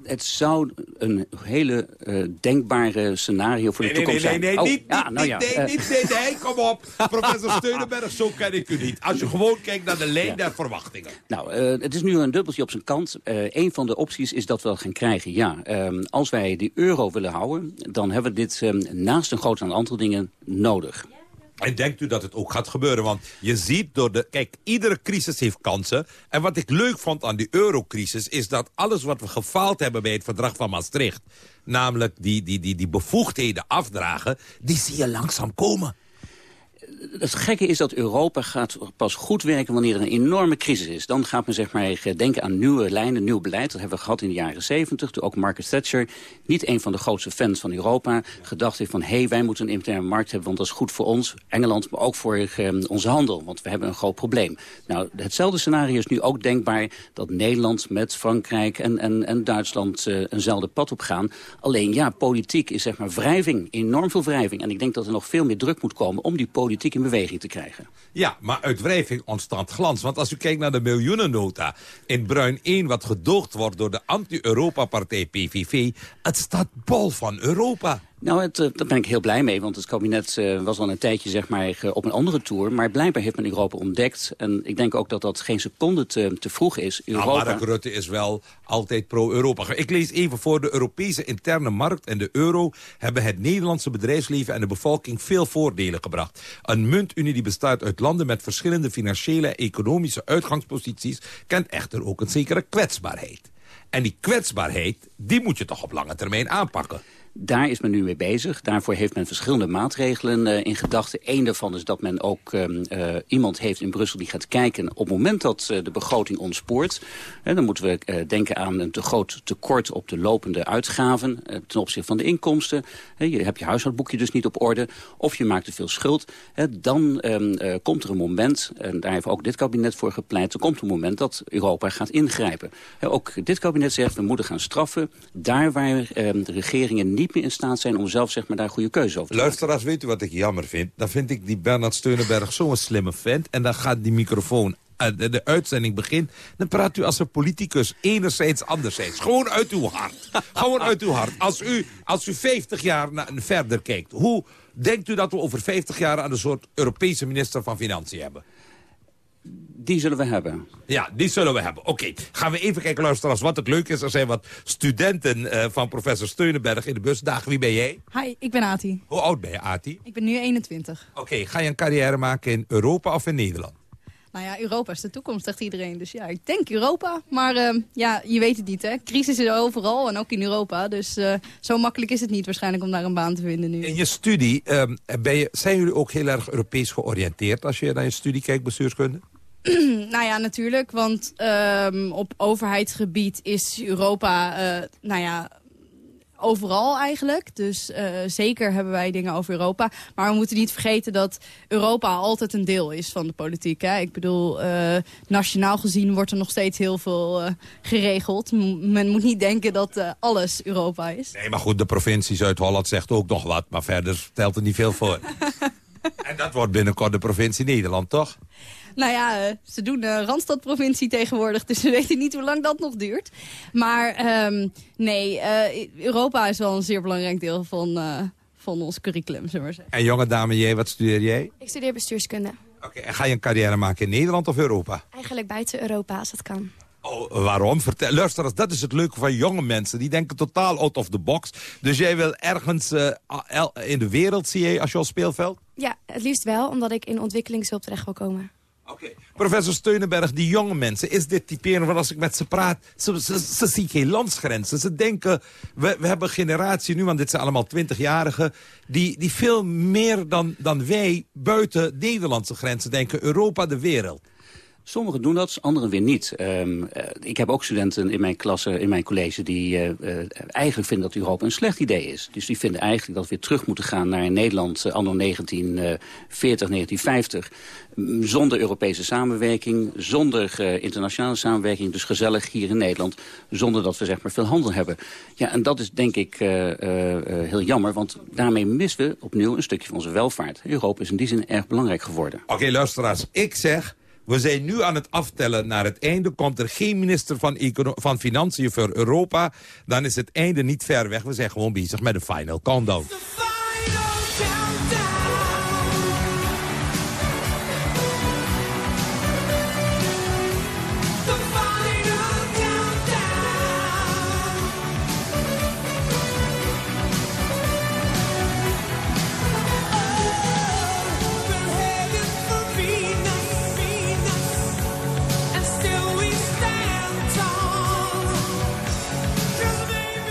Het zou een hele eh, denkbare scenario voor de Nee, nee, toekomst nee, nee, zijn. nee, Oh, niet, ja, niet, nou ja, niet, eh, nee, niet, nee, nee, <laughs> kom op. Professor Steunenberg, zo ken ik u niet. Als je gewoon kijkt naar de lijn der verwachtingen. Nou, eh, het is nu een dubbeltje op zijn kant. Een van de opties is dat we dat gaan krijgen, ja. Ehm, als wij die euro willen houden, dan hebben we dit ehm, naast een groot aantal andere dingen nodig. En denkt u dat het ook gaat gebeuren? Want je ziet door de... Kijk, iedere crisis heeft kansen. En wat ik leuk vond aan die eurocrisis... is dat alles wat we gefaald hebben bij het verdrag van Maastricht... namelijk die, die, die, die bevoegdheden afdragen... die zie je langzaam komen. Het gekke is dat Europa gaat pas goed werken wanneer er een enorme crisis is. Dan gaat men zeg maar denken aan nieuwe lijnen, nieuw beleid. Dat hebben we gehad in de jaren zeventig. Toen ook Margaret Thatcher, niet een van de grootste fans van Europa... gedacht heeft van, hé, hey, wij moeten een interne markt hebben... want dat is goed voor ons, Engeland, maar ook voor eh, onze handel. Want we hebben een groot probleem. Nou, hetzelfde scenario is nu ook denkbaar... dat Nederland met Frankrijk en, en, en Duitsland eh, eenzelfde pad op gaan. Alleen ja, politiek is zeg maar wrijving, enorm veel wrijving. En ik denk dat er nog veel meer druk moet komen... om die politiek in beweging te krijgen. Ja, maar uit wrijving ontstaat glans. Want als u kijkt naar de miljoenennota in Bruin 1... wat gedoogd wordt door de anti-Europa-partij PVV... het staat bol van Europa. Nou, het, eh, daar ben ik heel blij mee, want het kabinet eh, was al een tijdje zeg maar, eh, op een andere tour. Maar blijkbaar heeft men Europa ontdekt. En ik denk ook dat dat geen seconde te, te vroeg is. Nou, Europa... Mark Rutte is wel altijd pro-Europa. Ik lees even voor. De Europese interne markt en de euro... hebben het Nederlandse bedrijfsleven en de bevolking veel voordelen gebracht. Een muntunie die bestaat uit landen met verschillende financiële en economische uitgangsposities... kent echter ook een zekere kwetsbaarheid. En die kwetsbaarheid, die moet je toch op lange termijn aanpakken. Daar is men nu mee bezig. Daarvoor heeft men verschillende maatregelen uh, in gedachten. Eén daarvan is dat men ook um, uh, iemand heeft in Brussel die gaat kijken... op het moment dat uh, de begroting ontspoort... dan moeten we denken aan een te groot tekort op de lopende uitgaven... ten opzichte van de inkomsten. je hebt je huishoudboekje dus niet op orde. Of je maakt te veel schuld. dan um, komt er een moment, en daar heeft ook dit kabinet voor gepleit... er komt een moment dat Europa gaat ingrijpen. ook dit kabinet zegt, we moeten gaan straffen... daar waar um, de regeringen niet meer in staat zijn om zelf zeg maar, daar goede keuze over te. Luisteraars, weet u wat ik jammer vind? Dan vind ik die Bernard Steunenberg zo'n slimme vent. En dan gaat die microfoon de, de uitzending begint, dan praat u als een politicus enerzijds, anderzijds. Gewoon uit uw hart. Gewoon uit uw hart. Als u, als u 50 jaar naar, verder kijkt, hoe denkt u dat we over 50 jaar aan een soort Europese minister van Financiën hebben? Die zullen we hebben. Ja, die zullen we hebben. Oké, gaan we even kijken, luisteraars, wat het leuk is. Er zijn wat studenten uh, van professor Steunenberg in de bus. Dag, wie ben jij? Hi, ik ben Ati. Hoe oud ben je, Ati? Ik ben nu 21. Oké, ga je een carrière maken in Europa of in Nederland? Nou ja, Europa is de toekomst, zegt iedereen. Dus ja, ik denk Europa. Maar uh, ja, je weet het niet, hè. Crisis is overal en ook in Europa. Dus uh, zo makkelijk is het niet waarschijnlijk om daar een baan te vinden nu. In je studie, um, ben je, zijn jullie ook heel erg Europees georiënteerd... als je naar je studie kijkt, bestuurskunde? <clears throat> nou ja, natuurlijk. Want um, op overheidsgebied is Europa, uh, nou ja, overal eigenlijk. Dus uh, zeker hebben wij dingen over Europa. Maar we moeten niet vergeten dat Europa altijd een deel is van de politiek. Hè? Ik bedoel, uh, nationaal gezien wordt er nog steeds heel veel uh, geregeld. M men moet niet denken dat alles Europa is. Nee, maar goed, de provincie Zuid-Holland zegt ook nog wat. Maar verder stelt er niet veel voor. <laughs> en dat wordt binnenkort de provincie Nederland, toch? Nou ja, uh, ze doen de Randstadprovincie tegenwoordig, dus we <laughs> weten niet hoe lang dat nog duurt. Maar um, nee, uh, Europa is wel een zeer belangrijk deel van, uh, van ons curriculum, zullen we maar zeggen. En jonge dame, jij, wat studeer jij? Ik studeer bestuurskunde. Oké, okay, en ga je een carrière maken in Nederland of Europa? Eigenlijk buiten Europa, als dat kan. Oh, waarom? Vertel, luister dat is het leuke van jonge mensen. Die denken totaal out of the box. Dus jij wil ergens uh, in de wereld, zie je, als je al speelveld? Ja, het liefst wel, omdat ik in ontwikkelingshulp terecht wil komen. Okay. Professor Steunenberg, die jonge mensen, is dit typerend? Want als ik met ze praat, ze zien geen landsgrenzen. Ze denken, we, we hebben een generatie nu, want dit zijn allemaal twintigjarigen... Die, die veel meer dan, dan wij buiten Nederlandse grenzen denken. Europa, de wereld. Sommigen doen dat, anderen weer niet. Um, uh, ik heb ook studenten in mijn klasse, in mijn college... die uh, eigenlijk vinden dat Europa een slecht idee is. Dus die vinden eigenlijk dat we weer terug moeten gaan naar Nederland... anno 1940, 1950. Zonder Europese samenwerking, zonder internationale samenwerking. Dus gezellig hier in Nederland, zonder dat we zeg maar, veel handel hebben. Ja, en dat is denk ik heel jammer, want daarmee missen we opnieuw een stukje van onze welvaart. Europa is in die zin erg belangrijk geworden. Oké, luisteraars, ik zeg... We zijn nu aan het aftellen naar het einde. Komt er geen minister van, van Financiën voor Europa... dan is het einde niet ver weg. We zijn gewoon bezig met de final countdown.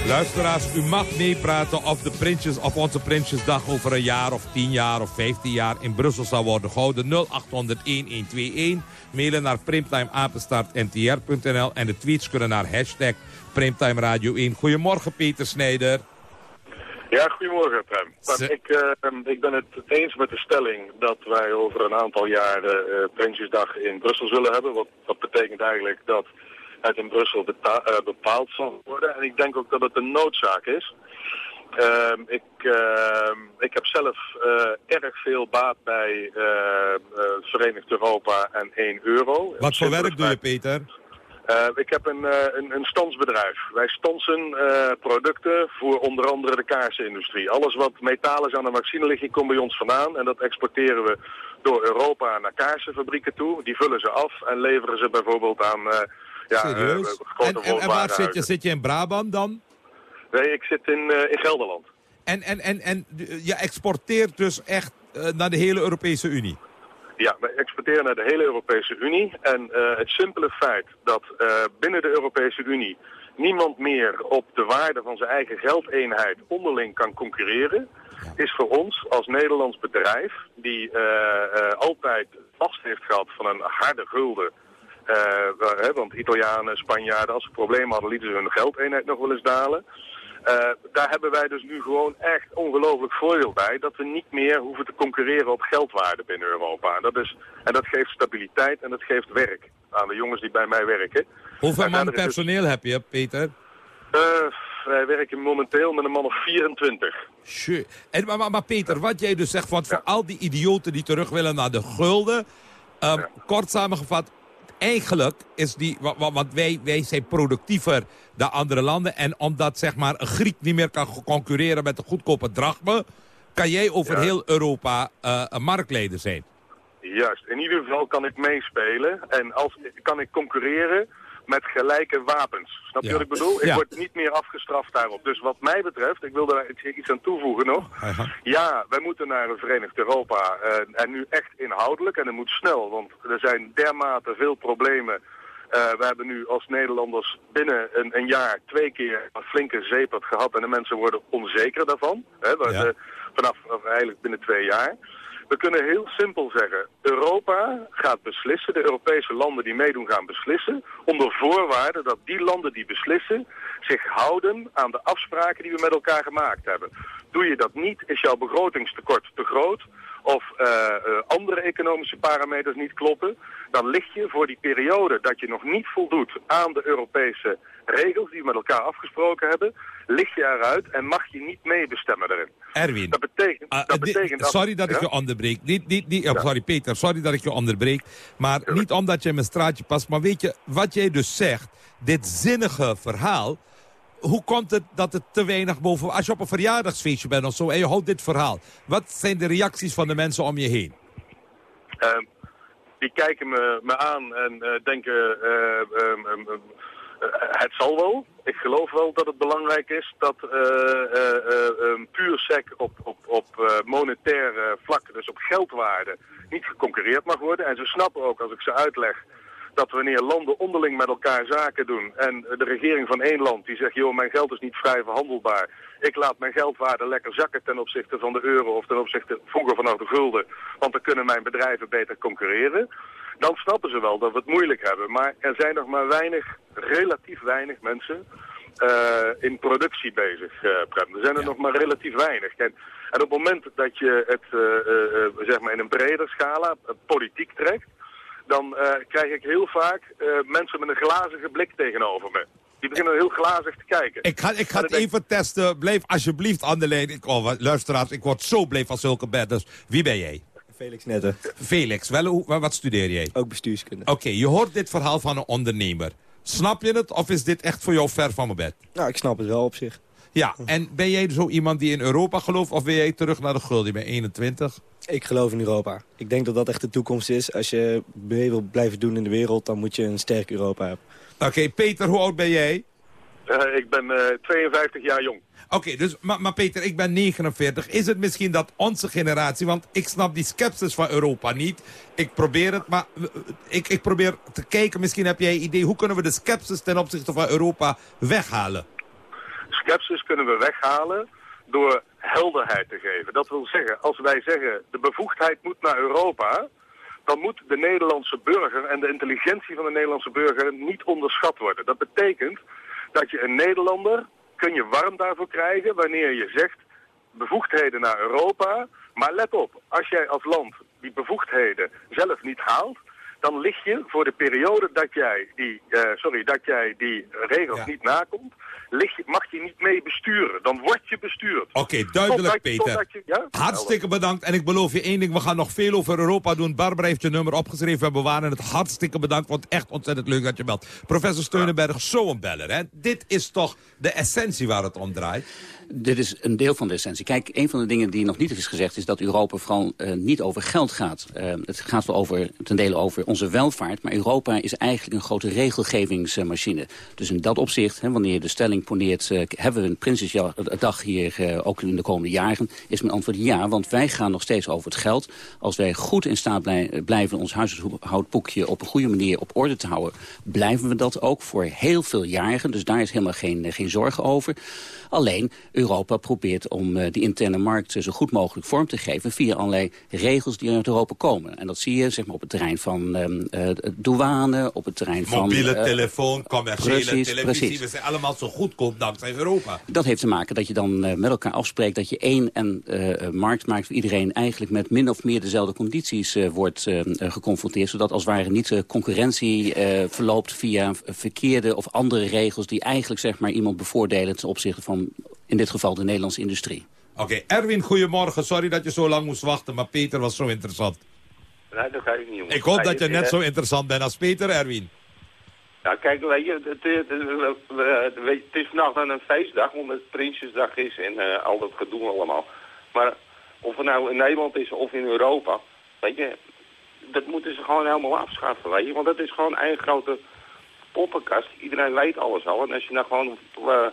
Luisteraars, u mag meepraten of, de Prinsjes, of onze Prinsjesdag over een jaar of tien jaar of vijftien jaar in Brussel zal worden gehouden. 0800-1121. Mailen naar primtimeapenstaartntr.nl en de tweets kunnen naar hashtag Primtime Radio 1. Goedemorgen Peter Snijder. Ja, goedemorgen Prem. Ik, uh, ik ben het eens met de stelling dat wij over een aantal jaren uh, Prinsjesdag in Brussel zullen hebben. Wat, wat betekent eigenlijk dat het in Brussel uh, bepaald zal worden. En ik denk ook dat het een noodzaak is. Uh, ik, uh, ik heb zelf uh, erg veel baat bij Verenigd Europa en 1 euro. Wat voor werk doe je, Peter? ik heb een, een, een stansbedrijf. Wij stansen producten voor onder andere de kaarsenindustrie. Alles wat metaal is aan de vaccineligging komt bij ons vandaan. En dat exporteren we door Europa naar kaarsenfabrieken toe. Die vullen ze af en leveren ze bijvoorbeeld aan ja, Serieus? En, en, en waar zit je? Zit je in Brabant dan? Nee, ik zit in, uh, in Gelderland. En, en, en, en je exporteert dus echt uh, naar de hele Europese Unie? Ja, wij exporteren naar de hele Europese Unie. En het simpele feit dat binnen de Europese Unie niemand meer op de waarde van zijn eigen geldeenheid onderling kan concurreren, is voor ons als Nederlands bedrijf, die eh, eh, altijd last heeft gehad van een harde gulden, eh, want Italianen, Spanjaarden, als ze problemen hadden, lieten ze hun geldeenheid nog wel eens dalen. Eh, daar hebben wij dus nu gewoon echt ongelooflijk voordeel bij. Dat we niet meer hoeven te concurreren op geldwaarde binnen Europa. En dat, is, en dat geeft stabiliteit en dat geeft werk aan de jongens die bij mij werken. Hoeveel man het- personeel heb je, Peter? Eh, wij werken momenteel met een man of 24. Tjie. En, maar, maar, maar Peter, wat jij dus zegt, want voor al die idioten die terug willen naar de gulden... ehm, kort samengevat, eigenlijk is die... wa- wa- Want wij, wij zijn productiever dan andere landen. En omdat zeg maar, een Griek niet meer kan concurreren met een goedkope drachme... kan jij over Ja. heel Europa eh, een marktleider zijn. Juist, in ieder geval kan ik meespelen en als, kan ik concurreren met gelijke wapens. Snap je Ja. wat ik bedoel? Ik Ja. word niet meer afgestraft daarop. Dus wat mij betreft, ik wil daar iets- aan toevoegen nog. Ja, wij moeten naar een Verenigd Europa eh, en nu echt inhoudelijk en het moet snel, want er zijn dermate veel problemen. Eh, we hebben nu als Nederlanders binnen een, een jaar twee keer een flinke zeepert gehad en de mensen worden onzeker daarvan. Hè, Ja. vanaf eigenlijk binnen twee jaar. We kunnen heel simpel zeggen, Europa gaat beslissen, de Europese landen die meedoen gaan beslissen, onder voorwaarde dat die landen die beslissen zich houden aan de afspraken die we met elkaar gemaakt hebben. Doe je dat niet, is jouw begrotingstekort te groot of eh, eh, andere economische parameters niet kloppen, dan lig je voor die periode dat je nog niet voldoet aan de Europese regels die we met elkaar afgesproken hebben, lig je eruit en mag je niet meebestemmen daarin. Erwin. Dat betekent, Ah, dat di- betekent dat- sorry dat ik je onderbreek. Niet, niet, niet, oh, Sorry Peter, sorry dat ik je onderbreek. Maar niet omdat je in mijn straatje past. Maar weet je, wat jij dus zegt, dit zinnige verhaal... Hoe komt het dat het te weinig boven... Als je op een verjaardagsfeestje bent of zo en je houdt dit verhaal... wat zijn de reacties van de mensen om je heen? Ehm, die kijken me, me aan en eh, denken, eh, ehm, ehm, eh, het zal wel. Ik geloof wel dat het belangrijk is dat ehm, puur sec op, op, op monetair vlak, dus op geldwaarde, niet geconcurreerd mag worden. En ze snappen ook, als ik ze uitleg, dat wanneer landen onderling met elkaar zaken doen en de regering van één land die zegt, joh, mijn geld is niet vrij verhandelbaar. Ik laat mijn geldwaarde lekker zakken ten opzichte van de euro of ten opzichte vroeger vanaf de gulden, want dan kunnen mijn bedrijven beter concurreren. Dan snappen ze wel dat we het moeilijk hebben. Maar er zijn nog maar weinig, relatief weinig mensen eh, in productie bezig, eh Prem. Er zijn er nog maar relatief weinig. En, en op het moment dat je het eh, zeg maar in een breder scala politiek trekt, dan eh, krijg ik heel vaak eh, mensen met een glazige blik tegenover me. Die beginnen heel glazig te kijken. Ik ga, ik ga het even testen. Blijf alsjeblieft aan de lijn. Ik, oh, luisteraars, ik word zo blij van zulke bedders. Wie ben jij? Felix Netten. Felix, wel, hoe- wat studeer jij? Ook bestuurskunde. Oké, je hoort dit verhaal van een ondernemer. Snap je het of is dit echt voor jou ver van mijn bed? Nou, ik snap het wel op zich. Ja, en ben jij zo iemand die in Europa gelooft of wil jij terug naar de gulden? Je bent 21. Ik geloof in Europa. Ik denk dat dat echt de toekomst is. Als je mee wil blijven doen in de wereld, dan moet je een sterk Europa hebben. Oké, Peter, hoe oud ben jij? Eh, ik ben eh, 52 jaar jong. Oké, dus, maar, maar Peter, ik ben 49. Is het misschien dat onze generatie, want ik snap die sceptisch van Europa niet. Ik probeer het, maar eh, ik, ik probeer te kijken, misschien heb jij een idee, hoe kunnen we de sceptisch ten opzichte van Europa weghalen? Skepsis kunnen we weghalen door helderheid te geven. Dat wil zeggen, als wij zeggen de bevoegdheid moet naar Europa, dan moet de Nederlandse burger en de intelligentie van de Nederlandse burger niet onderschat worden. Dat betekent dat je een Nederlander kun je warm daarvoor krijgen wanneer je zegt bevoegdheden naar Europa. Maar let op, als jij als land die bevoegdheden zelf niet haalt, dan lig je voor de periode dat jij die, eh, sorry, dat jij die regels niet nakomt, lig je, mag je niet mee besturen. Dan word je bestuurd. Oké, duidelijk Peter. totdat je- ja? Hartstikke bedankt. En ik beloof je één ding, we gaan nog veel over Europa doen. Barbara heeft je nummer opgeschreven, we bewaren het. Hartstikke bedankt, want echt ontzettend leuk dat je belt. Professor Steunenberg, zo'n beller. Hè? Dit is toch de essentie waar het om draait? Dit is een deel van de essentie. Kijk, een van de dingen die nog niet is gezegd... is dat Europa vooral uh, niet over geld gaat. Uh, het gaat wel over, ten dele over onze welvaart... maar Europa is eigenlijk een grote regelgevingsmachine. Dus in dat opzicht, hè, wanneer je de stelling poneert... Uh, hebben we een Prinsjesdag hier ook in de komende jaren... is mijn antwoord ja, want wij gaan nog steeds over het geld. Als wij goed in staat blij blijven ons huishoudboekje... op een goede manier op orde te houden... blijven we dat ook voor heel veel jaren. Dus daar is helemaal geen, geen zorgen over. Alleen, Europa probeert om uh, die interne markt zo goed mogelijk vorm te geven... via allerlei regels die uit Europa komen. En dat zie je zeg maar, op het terrein van uh, douane, op het terrein Mobiele van... Mobiele telefoon, commerciële precies, televisie. Precies. We zijn allemaal zo goedkoop dankzij Europa. Dat heeft te maken dat je dan met elkaar afspreekt... dat je één en, markt maakt voor iedereen eigenlijk met min of meer dezelfde condities wordt geconfronteerd. Zodat als het ware niet concurrentie verloopt via verkeerde of andere regels... die eigenlijk zeg maar, iemand bevoordelen ten opzichte van in dit geval de Nederlandse industrie. Oké, okay. Erwin, goedemorgen. Sorry dat je zo lang moest wachten, maar Peter was zo interessant. Nee, dat ga ik niet. Ik hoop dat je net zo interessant bent als Peter, Erwin. Ja, kijk, weet je, het, het, het, het is vandaag dan een feestdag, omdat het Prinsjesdag is en uh, al dat gedoe allemaal. Maar of het nou in Nederland is of in Europa, weet je, dat moeten ze gewoon helemaal afschaffen, weet je. Want dat is gewoon één grote poppenkast. Iedereen weet alles al. En als je nou gewoon uh,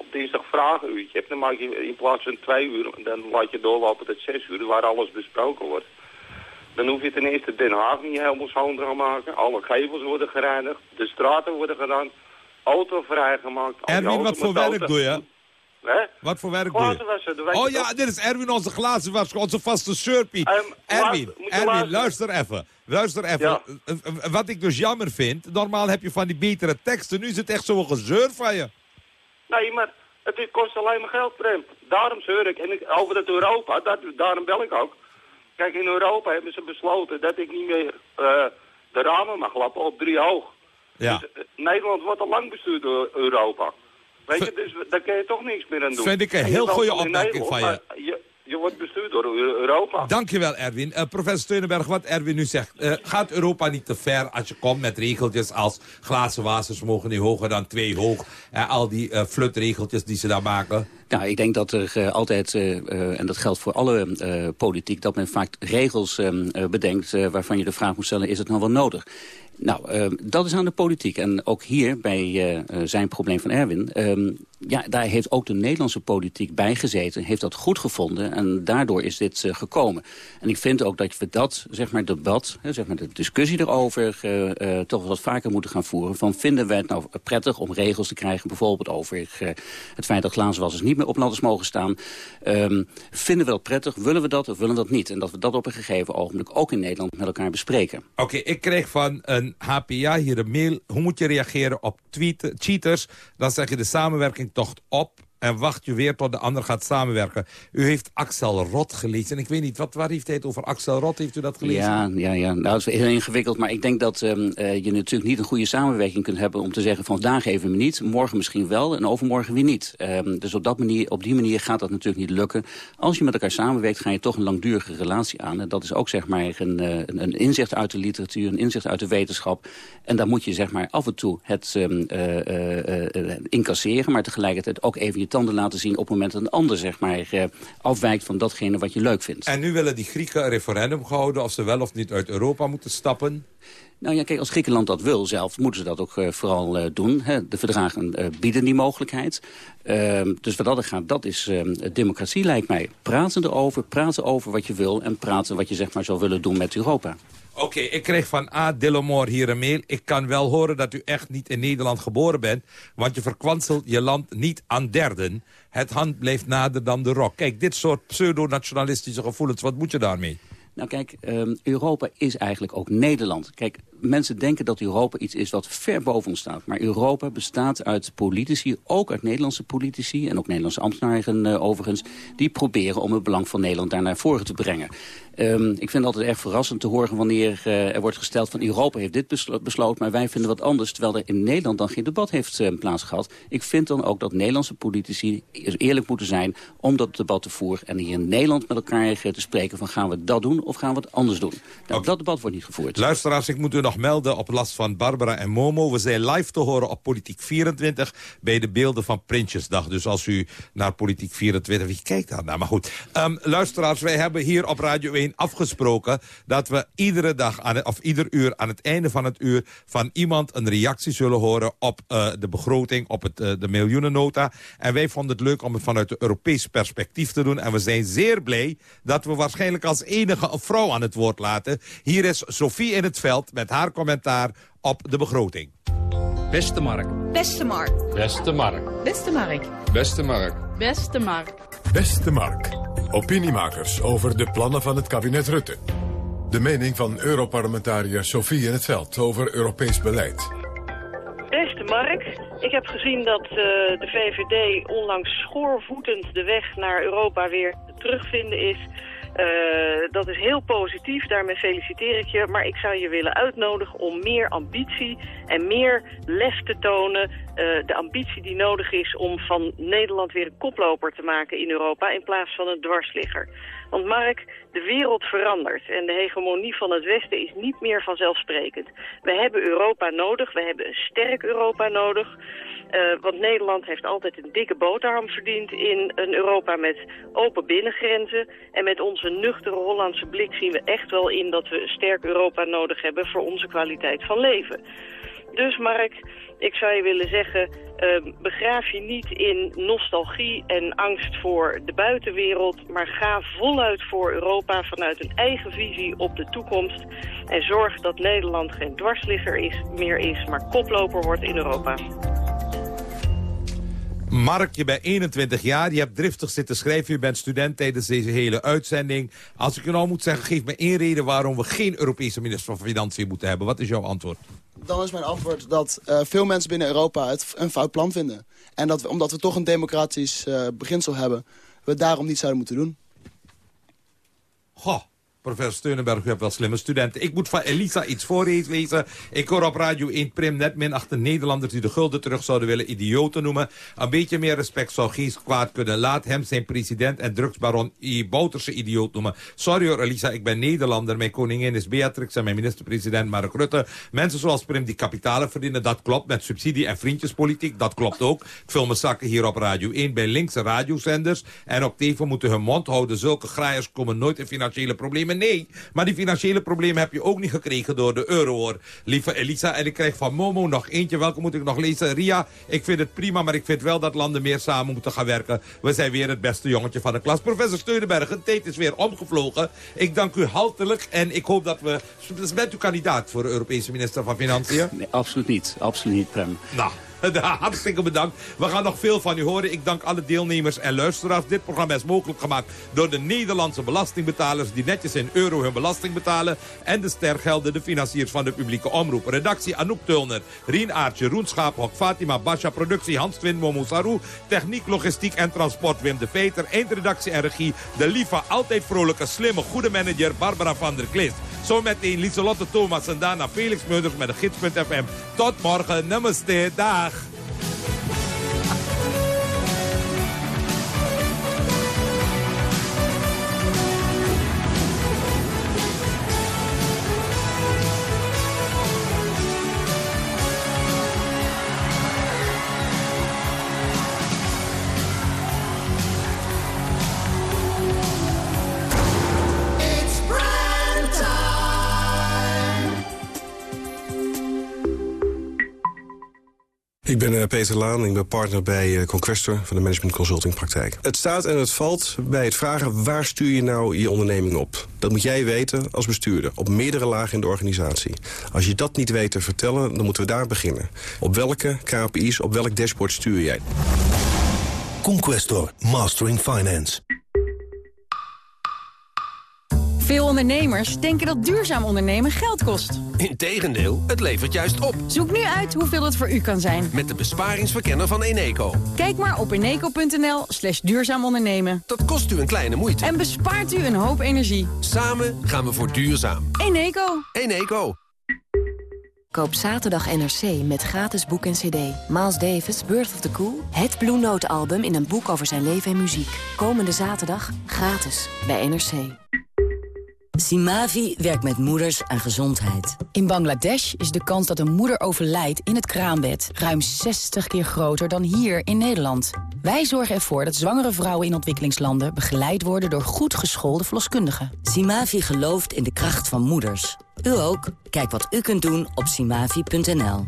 op dinsdag vragenuurtje hebt, dan maak je in plaats van twee uur, dan laat je doorlopen tot zes uur, waar alles besproken wordt. Dan hoef je ten eerste Den Haag niet helemaal schoon te gaan maken. Alle gevels worden gereinigd, de straten worden gedaan, auto vrijgemaakt. Erwin, wat voor werk doe je? Hè? Wat voor werk doe je? Oh ja, dit is Erwin, onze glazenwasser, onze vaste surpie. Um, Erwin, Erwin, luister even. Luister even. Ja. Wat ik dus jammer vind, normaal heb je van die betere teksten. Nu is het echt zo'n gezeur van je. Nee, maar het kost alleen maar geld, Prem. Daarom zeur ik. En ik, over het Europa, dat, daarom bel ik ook. Kijk, in Europa hebben ze besloten dat ik niet meer uh, de ramen mag lappen op drie hoog. Ja. Dus, uh, Nederland wordt al lang bestuurd door Europa. Weet je, dus daar kun je toch niks meer aan doen. Vind ik een heel goede opmerking van je. je. Je wordt bestuurd door Europa. Dankjewel, Erwin. Uh, professor Steunenberg, wat Erwin nu zegt. Uh, gaat Europa niet te ver als je komt met regeltjes als glazen wazers mogen niet hoger dan twee hoog. En al die uh, flutregeltjes die ze daar maken? Nou, ik denk dat er uh, altijd, uh, uh, en dat geldt voor alle politiek... dat men vaak regels bedenkt waarvan je de vraag moet stellen... is het nou wel nodig? Nou, uh, dat is aan de politiek. En ook hier, bij uh, zijn probleem van Erwin... Uh, ja, daar heeft ook de Nederlandse politiek bij gezeten. Heeft dat goed gevonden. En daardoor is dit gekomen. En ik vind ook dat we dat, zeg maar, debat... zeg maar, de discussie erover... toch wat vaker moeten gaan voeren. Van vinden wij het nou prettig om regels te krijgen... bijvoorbeeld over het feit dat glazenwassers niet meer op ladders mogen staan. Um, vinden we dat prettig? Willen we dat of willen we dat niet? En dat we dat op een gegeven ogenblik ook in Nederland met elkaar bespreken. Oké, ik kreeg van een HPA hier een mail. Hoe moet je reageren op tweeten, cheaters? Dan zeg je de samenwerking tocht op en wacht je weer tot de ander gaat samenwerken. U heeft Axel Rot gelezen. En ik weet niet, wat, waar heeft hij het over Axel Rot? Heeft u dat gelezen? Ja, ja, ja. Nou, dat is heel ingewikkeld. Maar ik denk dat um, uh, je natuurlijk niet een goede samenwerking kunt hebben... om te zeggen, vandaag even niet, morgen misschien wel... en overmorgen weer niet. Um, dus op, dat manier, op die manier gaat dat natuurlijk niet lukken. Als je met elkaar samenwerkt, ga je toch een langdurige relatie aan. En dat is ook zeg maar een, een, een inzicht uit de literatuur, een inzicht uit de wetenschap. En daar moet je zeg maar af en toe het uh, uh, incasseren... maar tegelijkertijd ook even je tanden laten zien... op het moment dat een ander zeg maar, uh, afwijkt van datgene wat je leuk vindt. En nu willen die Grieken een referendum gehouden... of ze wel of niet uit Europa moeten stappen? Nou ja, kijk, als Griekenland dat wil zelf, moeten ze dat ook uh, vooral uh, doen. Hè. De verdragen uh, bieden die mogelijkheid. Ehm, dus wat dat gaat, dat is ehm, democratie lijkt mij. Praten erover, praten over wat je wil... en praten wat je zeg maar zou willen doen met Europa. Oké, ik kreeg van A. Dillemor hier een mail. Ik kan wel horen dat u echt niet in Nederland geboren bent... want je verkwanselt je land niet aan derden. Het hand blijft nader dan de rok. Kijk, dit soort pseudo-nationalistische gevoelens, wat moet je daarmee? Nou kijk, um, Europa is eigenlijk ook Nederland. Kijk, mensen denken dat Europa iets is wat ver boven ons staat. Maar Europa bestaat uit politici, ook uit Nederlandse politici... en ook Nederlandse ambtenaren uh, overigens... die proberen om het belang van Nederland daar naar voren te brengen. Um, ik vind het altijd erg verrassend te horen wanneer uh, er wordt gesteld... van Europa heeft dit beslo besloten, maar wij vinden wat anders... terwijl er in Nederland dan geen debat heeft uh, plaatsgehad. Ik vind dan ook dat Nederlandse politici eerlijk moeten zijn... om dat debat te voeren en hier in Nederland met elkaar te spreken... van gaan we dat doen of gaan we het anders doen. Nou, okay. Dat debat wordt niet gevoerd. Luisteraars, ik moet u nog melden op last van Barbara en Momo. We zijn live te horen op Politiek 24 bij de beelden van Prinsjesdag. Dus als u naar Politiek 24... Wie kijkt daar nou? Maar goed. Um, luisteraars, wij hebben hier op Radio 1 afgesproken... dat we iedere dag, aan, of ieder uur aan het einde van het uur... van iemand een reactie zullen horen op uh, de begroting, op het, uh, de miljoenennota. En wij vonden het leuk om het vanuit het Europees perspectief te doen. En we zijn zeer blij dat we waarschijnlijk als enige een vrouw aan het woord laten. Hier is Sophie in het veld met haar commentaar op de begroting. Beste Mark. Beste Mark. Beste Mark. Beste Mark. Beste Mark. Beste Mark. Beste Mark. Opiniemakers over de plannen van het kabinet Rutte. De mening van Europarlementariër Sophie in het Veld over Europees beleid. Beste Mark, ik heb gezien dat uh, de VVD onlangs schoorvoetend de weg naar Europa weer terugvinden is. Uh, dat is heel positief, daarmee feliciteer ik je. Maar ik zou je willen uitnodigen om meer ambitie en meer lef te tonen. Uh, de ambitie die nodig is om van Nederland weer een koploper te maken in Europa... in plaats van een dwarsligger. Want Mark, de wereld verandert en de hegemonie van het Westen is niet meer vanzelfsprekend. We hebben Europa nodig, we hebben een sterk Europa nodig... Uh, want Nederland heeft altijd een dikke boterham verdiend in een Europa met open binnengrenzen. En met onze nuchtere Hollandse blik zien we echt wel in dat we een sterk Europa nodig hebben voor onze kwaliteit van leven. Dus Mark, ik zou je willen zeggen, uh, begraaf je niet in nostalgie en angst voor de buitenwereld, maar ga voluit voor Europa vanuit een eigen visie op de toekomst. En zorg dat Nederland geen dwarsligger is, meer is, maar koploper wordt in Europa. Mark, je bent 21 jaar, je hebt driftig zitten schrijven... je bent student tijdens deze hele uitzending. Als ik je nou moet zeggen, geef me één reden... waarom we geen Europese minister van Financiën moeten hebben. Wat is jouw antwoord? Dan is mijn antwoord dat uh, veel mensen binnen Europa het een fout plan vinden. En dat we, omdat we toch een democratisch uh, beginsel hebben... we het daarom niet zouden moeten doen. Goh. Professor Steunenberg, u hebt wel slimme studenten. Ik moet van Elisa iets voorlezen. Ik hoor op Radio 1 Prim net min achter Nederlanders die de gulden terug zouden willen idioten noemen. Een beetje meer respect zou geen kwaad kunnen. Laat hem zijn president en drugsbaron I. Bouterse idioot noemen. Sorry hoor Elisa, ik ben Nederlander. Mijn koningin is Beatrix en mijn minister-president Mark Rutte. Mensen zoals Prim die kapitalen verdienen, dat klopt. Met subsidie en vriendjespolitiek, dat klopt ook. Ik vul mijn zakken hier op Radio 1 bij linkse radiozenders. En op TV moeten hun mond houden. Zulke graaiers komen nooit in financiële problemen Nee, maar die financiële problemen heb je ook niet gekregen door de euro hoor. Lieve Elisa, en ik krijg van Momo nog eentje. Welke moet ik nog lezen? Ria, ik vind het prima, maar ik vind wel dat landen meer samen moeten gaan werken. We zijn weer het beste jongetje van de klas. Professor Steunenberg, de tijd is weer omgevlogen. Ik dank u hartelijk en ik hoop dat we... Bent u kandidaat voor de Europese minister van Financiën? Nee, absoluut niet. Absoluut niet, Prem. Nou. <laughs> Hartstikke bedankt. We gaan nog veel van u horen. Ik dank alle deelnemers en luisteraars. Dit programma is mogelijk gemaakt door de Nederlandse belastingbetalers... die netjes in euro hun belasting betalen. En de stergelden, de financiers van de publieke omroep. Redactie Anouk Tulner, Rien Aartje, Roen Schaaphok, Fatima Basha. Productie Hans Twin Momo Saru. Techniek, logistiek en transport Wim de Veter. Eindredactie en regie de lieve, altijd vrolijke, slimme, goede manager Barbara van der Klis. Zo meteen Lieselotte Thomas en daarna Felix Meurders met de gids.fm. Tot morgen. Namaste. Dag. Thank you. Ik ben uh, Peter Laan, ik ben partner bij uh, Conquestor van de Management Consulting Praktijk. Het staat en het valt bij het vragen waar stuur je nou je onderneming op. Dat moet jij weten als bestuurder, op meerdere lagen in de organisatie. Als je dat niet weet te vertellen, dan moeten we daar beginnen. Op welke KPI's, op welk dashboard stuur jij? Conquestor, Mastering Finance. Veel ondernemers denken dat duurzaam ondernemen geld kost. Integendeel, het levert juist op. Zoek nu uit hoeveel het voor u kan zijn. Met de besparingsverkenner van Eneco. Kijk maar op eneco.nl slash duurzaam ondernemen. Dat kost u een kleine moeite. En bespaart u een hoop energie. Samen gaan we voor duurzaam. Eneco. Eneco. Koop zaterdag NRC met gratis boek en cd. Miles Davis, Birth of the Cool. Het Blue Note album in een boek over zijn leven en muziek. Komende zaterdag gratis bij NRC. Simavi werkt met moeders aan gezondheid. In Bangladesh is de kans dat een moeder overlijdt in het kraambed... ruim 60 keer groter dan hier in Nederland. Wij zorgen ervoor dat zwangere vrouwen in ontwikkelingslanden... begeleid worden door goed geschoolde verloskundigen. Simavi gelooft in de kracht van moeders. U ook? Kijk wat u kunt doen op simavi.nl.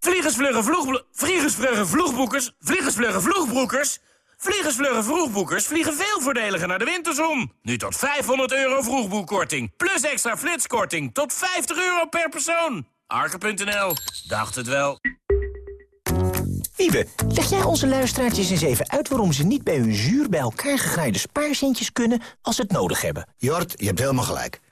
Vliegersvluggen vloegboekers... Vliegersvluggen vloegboekers... Vliegersvluggen vroegboekers vliegen veel voordeliger naar de winterzon. Nu tot 500 euro vroegboekkorting. Plus extra flitskorting tot 50 euro per persoon. Arke.nl. Dacht het wel. Wiebe, leg jij onze luisteraartjes eens even uit... waarom ze niet bij hun zuur bij elkaar gegraaide spaarcentjes kunnen... als ze het nodig hebben? Jort, je hebt helemaal gelijk.